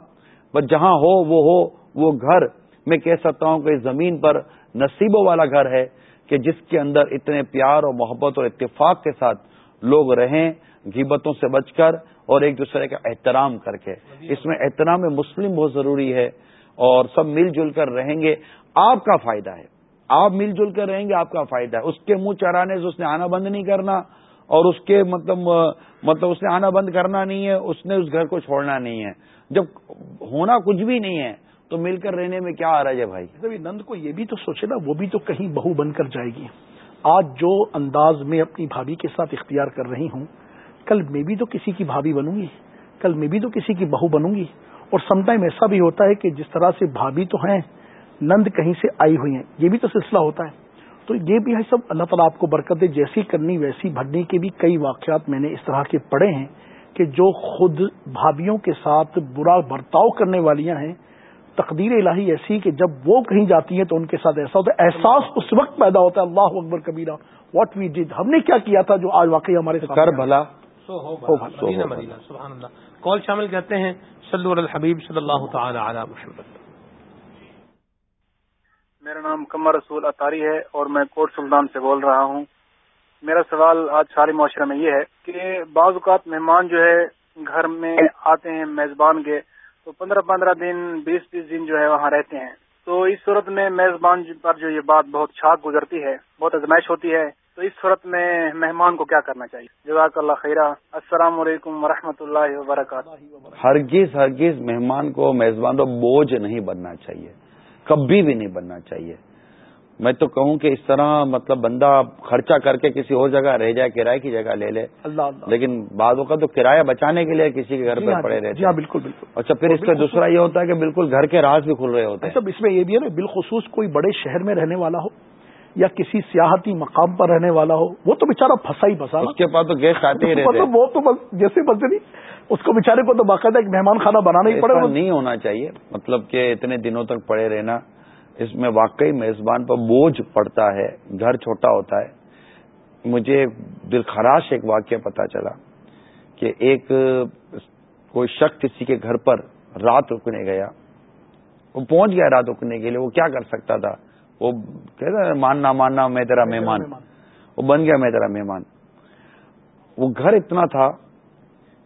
جہاں ہو وہ ہو وہ گھر۔ میں کہہ سکتا ہوں کہ زمین پر نصیبوں والا گھر ہے کہ جس کے اندر اتنے پیار اور محبت اور اتفاق کے ساتھ لوگ رہیں گیبتوں سے بچ کر اور ایک دوسرے کا احترام کر کے۔ اس میں احترام مسلم بہت ضروری ہے اور سب مل جل کر رہیں گے۔ آپ کا فائدہ ہے۔ آپ مل جل کر رہیں گے، آپ کا فائدہ ہے۔ اس کے منہ چرانے سے اس نے آنا بند نہیں کرنا اور اس کے مطلب مطلب اس نے آنا بند کرنا نہیں ہے، اس نے اس گھر کو چھوڑنا نہیں ہے۔ جب ہونا کچھ بھی نہیں ہے، تو مل کر رہنے میں کیا آ رہا ہے بھائی؟ مطلب نند کو یہ بھی تو سوچے نا، وہ بھی تو کہیں بہو بن کر جائے گی۔ آج جو انداز میں اپنی بھابھی کے ساتھ اختیار کر رہی ہوں، کل میں بھی تو کسی کی بھابھی بنوں گی۔ کل میں بھی تو کسی کی بہو بنوں گی۔ اور سم ٹائم ایسا بھی ہوتا ہے کہ جس طرح سے بھابھی تو ہیں نند کہیں سے آئی ہوئی ہیں۔ یہ بھی تو سلسلہ ہوتا ہے۔ تو یہ بھی ہے سب اللہ تعالیٰ آپ کو برکت دے۔ جیسی کرنی ویسی بھرنے کے بھی کئی واقعات میں نے اس طرح کے پڑھے ہیں کہ جو خود بھابھیوں کے ساتھ برا برتاؤ کرنے والیاں ہیں۔ تقدیر الہی ایسی کہ جب وہ کہیں جاتی ہیں تو ان کے ساتھ ایسا ہوتا ہے۔ احساس اس وقت پیدا ہوتا ہے۔ اللہ اکبر کبیرہ واٹ وی ڈیڈ ہم نے کیا کیا تھا جو آج واقعی ہمارے کر بھلا۔ کال شامل کہتے ہیں صلو علی الحبیب صلی اللہ تعالی علی محمد۔ میرا نام کمر رسول اطاری ہے اور میں کوٹ سلطان سے بول رہا ہوں۔ میرا سوال آج سارے معاشرے میں یہ ہے کہ بعض اوقات مہمان جو ہے گھر میں آتے ہیں میزبان کے، تو پندرہ پندرہ دن، بیس بیس دن جو ہے وہاں رہتے ہیں۔ تو اس صورت میں میزبان جی پر جو یہ بات بہت چھاک گزرتی ہے، بہت ازمائش ہوتی ہے، تو اس صورت میں مہمان کو کیا کرنا چاہیے؟ جزاک اللہ خیرہ۔ السلام علیکم ورحمۃ اللہ وبرکاتہ۔ ہرگز ہرگز مہمان کو میزبان کو بوجھ نہیں بننا چاہیے۔ کبھی بھی نہیں بننا چاہیے۔ میں تو کہوں کہ اس طرح مطلب بندہ خرچہ کر کے کسی اور جگہ رہ جائے کرائے کی جگہ لے لے۔ اللہ لیکن بعضوں کا تو کرایہ بچانے کے لیے کسی کے گھر جی پر ہاں، پڑے جی۔ رہتے ہاں ہیں۔ بالکل بالکل۔ اچھا پھر اس کا دوسرا یہ ہوتا ہے کہ بالکل گھر کے راز بھی کھل رہے ہوتے ہیں۔ سب اس میں یہ بھی ہے نا بالخصوص کوئی بڑے شہر میں رہنے والا ہو یا کسی سیاحتی مقام پر رہنے والا ہو وہ تو بےچارا پھنسا ہی پھنسا۔ اس کے پاس تو گیسٹ آتے ہی رہتے۔ مطلب وہ تو بس جیسے بس نہیں اس کو بےچارے کو تو باقاعدہ ایک مہمان خانہ بنانا ہی پڑے نہیں ہونا چاہیے۔ مطلب کہ اتنے دنوں تک پڑے رہنا اس میں واقعی میزبان پر بوجھ پڑتا ہے گھر چھوٹا ہوتا ہے۔ مجھے دل خراش ایک واقعہ پتا چلا کہ ایک کوئی شخص کسی کے گھر پر رات رکنے گیا۔ وہ پہنچ گیا رات رکنے کے لیے وہ کیا کر سکتا تھا؟ وہ کہتا ماننا ماننا میں تیرا مہمان. وہ بن گیا میں تیرا مہمان۔ وہ گھر اتنا تھا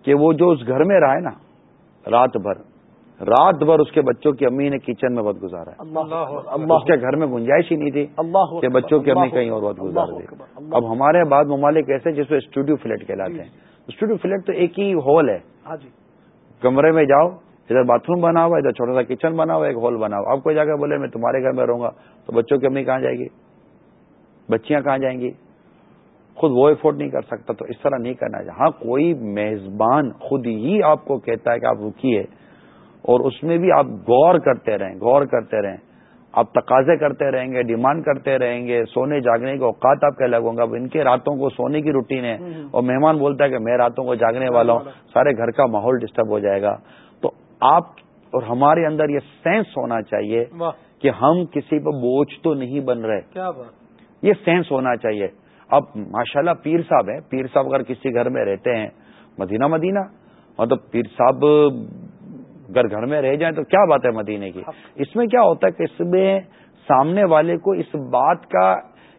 کہ وہ جو اس گھر میں رہا ہے نا رات بھر رات بھر اس کے بچوں کی امی نے کچن میں بہت گزارا ہے اس کے گھر میں گنجائش ہی نہیں تھی کہ بچوں کی امی کہیں اور بہت گزار دی اب ہمارے بعد ممالک ایسے جس میں اسٹوڈیو فلیٹ کہلاتے ہیں۔ اسٹوڈیو فلیٹ تو ایک ہی ہال ہے۔ ہاں جی۔ کمرے میں جاؤ ادھر باتھ روم بنا ہوا ادھر چھوٹا سا کچن بنا ہوا ایک ہال بنا ہوا اب کوئی جا کے بولے میں تمہارے گھر میں رہوں گا تو بچوں کی امی کہاں جائے گی؟ بچیاں کہاں جائیں گی؟ خود وہ افورڈ نہیں کر سکتا تو اس طرح نہیں کرنا چاہیے۔ ہاں کوئی میزبان خود ہی آپ کو کہتا ہے کہ آپ رکیے اور اس میں بھی آپ غور کرتے رہیں غور کرتے رہیں۔ آپ تقاضے کرتے رہیں گے ڈیمانڈ کرتے رہیں گے سونے جاگنے کے اوقات آپ کے لگوں گا۔ اب ان کے راتوں کو سونے کی روٹین ہے اور مہمان بولتا ہے کہ میں راتوں کو جاگنے والا ہوں سارے گھر کا ماحول ڈسٹرب ہو جائے گا۔ آپ اور ہمارے اندر یہ سینس ہونا چاہیے کہ ہم کسی پہ بوجھ تو نہیں بن رہے۔ کیا بات۔ یہ سینس ہونا چاہیے۔ اب ماشاءاللہ پیر صاحب ہیں۔ پیر صاحب اگر کسی گھر میں رہتے ہیں مدینہ مدینہ مطلب پیر صاحب اگر گھر میں رہ جائیں تو کیا بات ہے مدینے کی؟ اس میں کیا ہوتا ہے کہ اس میں سامنے والے کو اس بات کا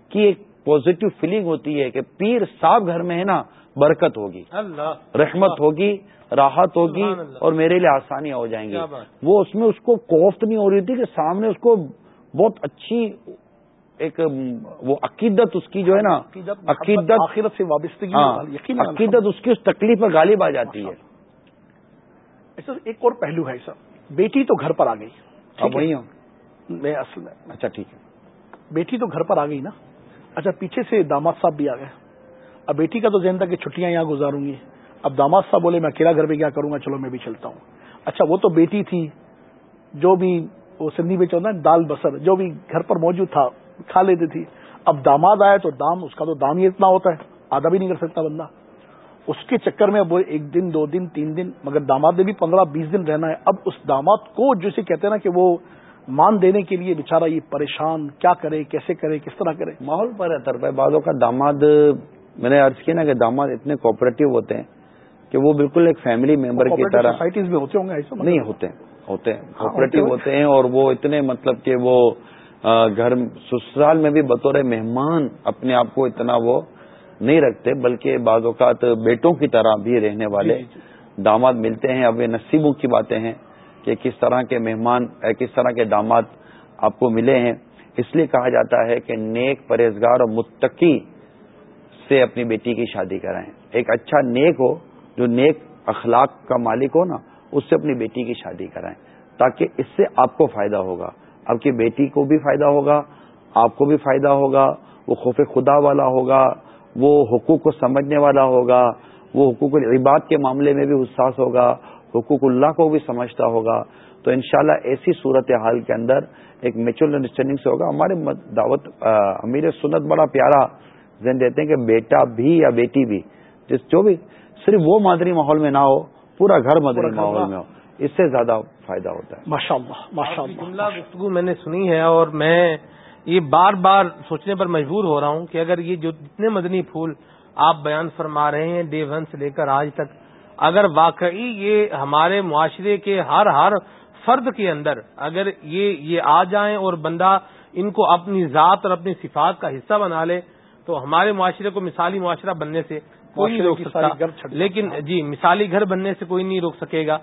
کی ایک پوزیٹو فیلنگ ہوتی ہے کہ پیر صاحب گھر میں ہے نا برکت ہوگی اللہ رحمت ہوگی راحت ہوگی اور میرے لیے آسانیاں ہو جائیں گی۔ وہ اس میں اس کو کوفت نہیں ہو رہی تھی کہ سامنے اس کو بہت اچھی ایک وہ عقیدت اس کی جو ہے نا عقیدت آخرت سے وابستگی ہاں عقیدت اس کی اس تکلیف میں غالب آ جاتی ہے۔ ایک اور پہلو ہے سر بیٹی تو گھر پر آ گئی۔ اب وہی ہوں۔ میں اصل میں اچھا ٹھیک ہے۔ بیٹی تو گھر پر آ گئی نا۔ اچھا پیچھے سے داماد صاحب بھی آ گئے۔ اب بیٹی کا تو ذہن تھا کہ چھٹیاں یہاں گزاروں گی۔ اب داماد صاحب بولے، میں اکیلا گھر پہ کیا کروں گا؟ چلو میں بھی چلتا ہوں۔ اچھا وہ تو بیٹی تھی، جو بھی وہ سندھی میں چلتا ہے دال بسر، جو بھی گھر پر موجود تھا، کھا لیتی تھی۔ اب داماد آیا تو دام، اس کا تو دام ہی اتنا ہوتا ہے، آدھا بھی نہیں کر سکتا بندہ۔ اس کے چکر میں اب وہ ایک دن، دو دن، تین دن، مگر داماد نے بھی پندرہ، بیس دن رہنا ہے۔ اب اس داماد کو جسے کہتے ہیں نا کہ وہ مان دینے کے لیے بےچارا یہ پریشان، کیا کرے، کیسے کرے، کس طرح کرے؟ ماحول پر ہے۔ تربیت بعضوں کا داماد میں نے عرض کیا نا کہ داماد اتنے کوپریٹو ہوتے ہیں کہ وہ بالکل ایک فیملی ممبر کی طرح سوسائٹیز میں ہوتے ہوں گے ایسا نہیں ہوتے ہوتے ہیں ہاں، کوپریٹو ہوتے ہوتے ہیں اور وہ اتنے مطلب کہ وہ گھر سسرال میں بھی بطور مہمان اپنے آپ کو اتنا وہ نہیں رکھتے بلکہ بعض اوقات بیٹوں کی طرح بھی رہنے والے داماد ملتے ہیں اب یہ نصیبوں کی باتیں ہیں کہ کس طرح کے مہمان کس طرح کے داماد آپ کو ملے ہیں۔ اس لیے کہا جاتا ہے کہ نیک پرہیزگار اور متقی سے اپنی بیٹی کی شادی کرائیں۔ ایک اچھا نیک ہو، جو نیک اخلاق کا مالک ہو نا، اس سے اپنی بیٹی کی شادی کرائیں، تاکہ اس سے آپ کو فائدہ ہوگا۔ آپ کی بیٹی کو بھی فائدہ ہوگا، آپ کو بھی فائدہ ہوگا، وہ خوف خدا والا ہوگا، وہ حقوق کو سمجھنے والا ہوگا، وہ حقوق العباد کے معاملے میں بھی حساس ہوگا، حقوق اللہ کو بھی سمجھتا ہوگا۔ تو انشاءاللہ ایسی صورت حال کے اندر ایک میچور انڈرسٹینڈنگ سے ہوگا۔ ہمارے دعوت امیر سنت بڑا پیارا ذہن دیتے ہیں کہ بیٹا بھی یا بیٹی بھی جس جو بھی صرف وہ مادری ماحول میں نہ ہو پورا گھر مدری ماحول میں ہو اس سے زیادہ فائدہ ہوتا ہے۔ ماشاء اللہ ماشاء اللہ جملہ گفتگو میں نے سنی ہے اور میں یہ بار بار سوچنے پر مجبور ہو رہا ہوں کہ اگر یہ جو جتنے مدنی پھول آپ بیان فرما رہے ہیں ڈے ون سے لے کر آج تک اگر واقعی یہ ہمارے معاشرے کے ہر ہر فرد کے اندر اگر یہ یہ آ جائیں اور بندہ ان کو اپنی ذات اور اپنی صفات کا حصہ بنا لے تو ہمارے معاشرے کو مثالی معاشرہ بننے سے کوئی نہیں روک سکتا۔ لیکن جی مثالی گھر بننے سے کوئی نہیں روک سکے گا۔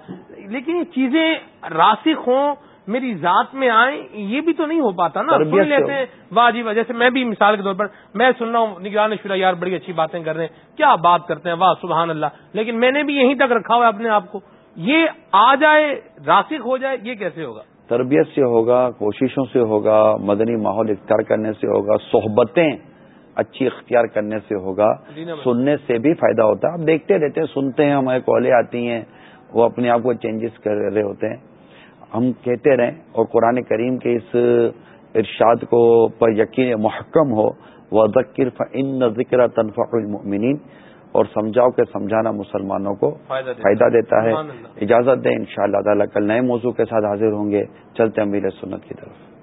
لیکن یہ چیزیں راسک ہوں میری ذات میں آئیں یہ بھی تو نہیں ہو پاتا نا۔ سن لیتے ہیں۔ واہ جی جیسے میں بھی مثال کے طور پر میں سن رہا ہوں نگران شرا یار بڑی اچھی باتیں کر رہے ہیں۔ کیا بات کرتے ہیں؟ واہ سبحان اللہ۔ لیکن میں نے بھی یہیں تک رکھا ہوا ہے اپنے آپ کو۔ یہ آ جائے راسک ہو جائے یہ کیسے ہوگا؟ تربیت سے ہوگا کوششوں سے ہوگا مدنی ماحول اختیار کرنے سے ہوگا صحبتیں اچھی اختیار کرنے سے ہوگا جی سننے سے بھی فائدہ ہوتا ہے۔ آپ دیکھتے رہتے ہیں سنتے ہیں ہمارے کالیں آتی ہیں وہ اپنے آپ کو چینجز کر رہے ہوتے ہیں۔ ہم کہتے رہیں اور قرآن کریم کے اس ارشاد کو پر یقین محکم ہو وہ ذکر ان ذکر تنفع المؤمنین اور سمجھاؤ کے سمجھانا مسلمانوں کو فائدہ دیتا ہے۔ اجازت دیں ان شاء اللہ۔ تعالیٰ کل نئے موضوع کے ساتھ حاضر ہوں گے۔ چلتے امیر سنت کی طرف۔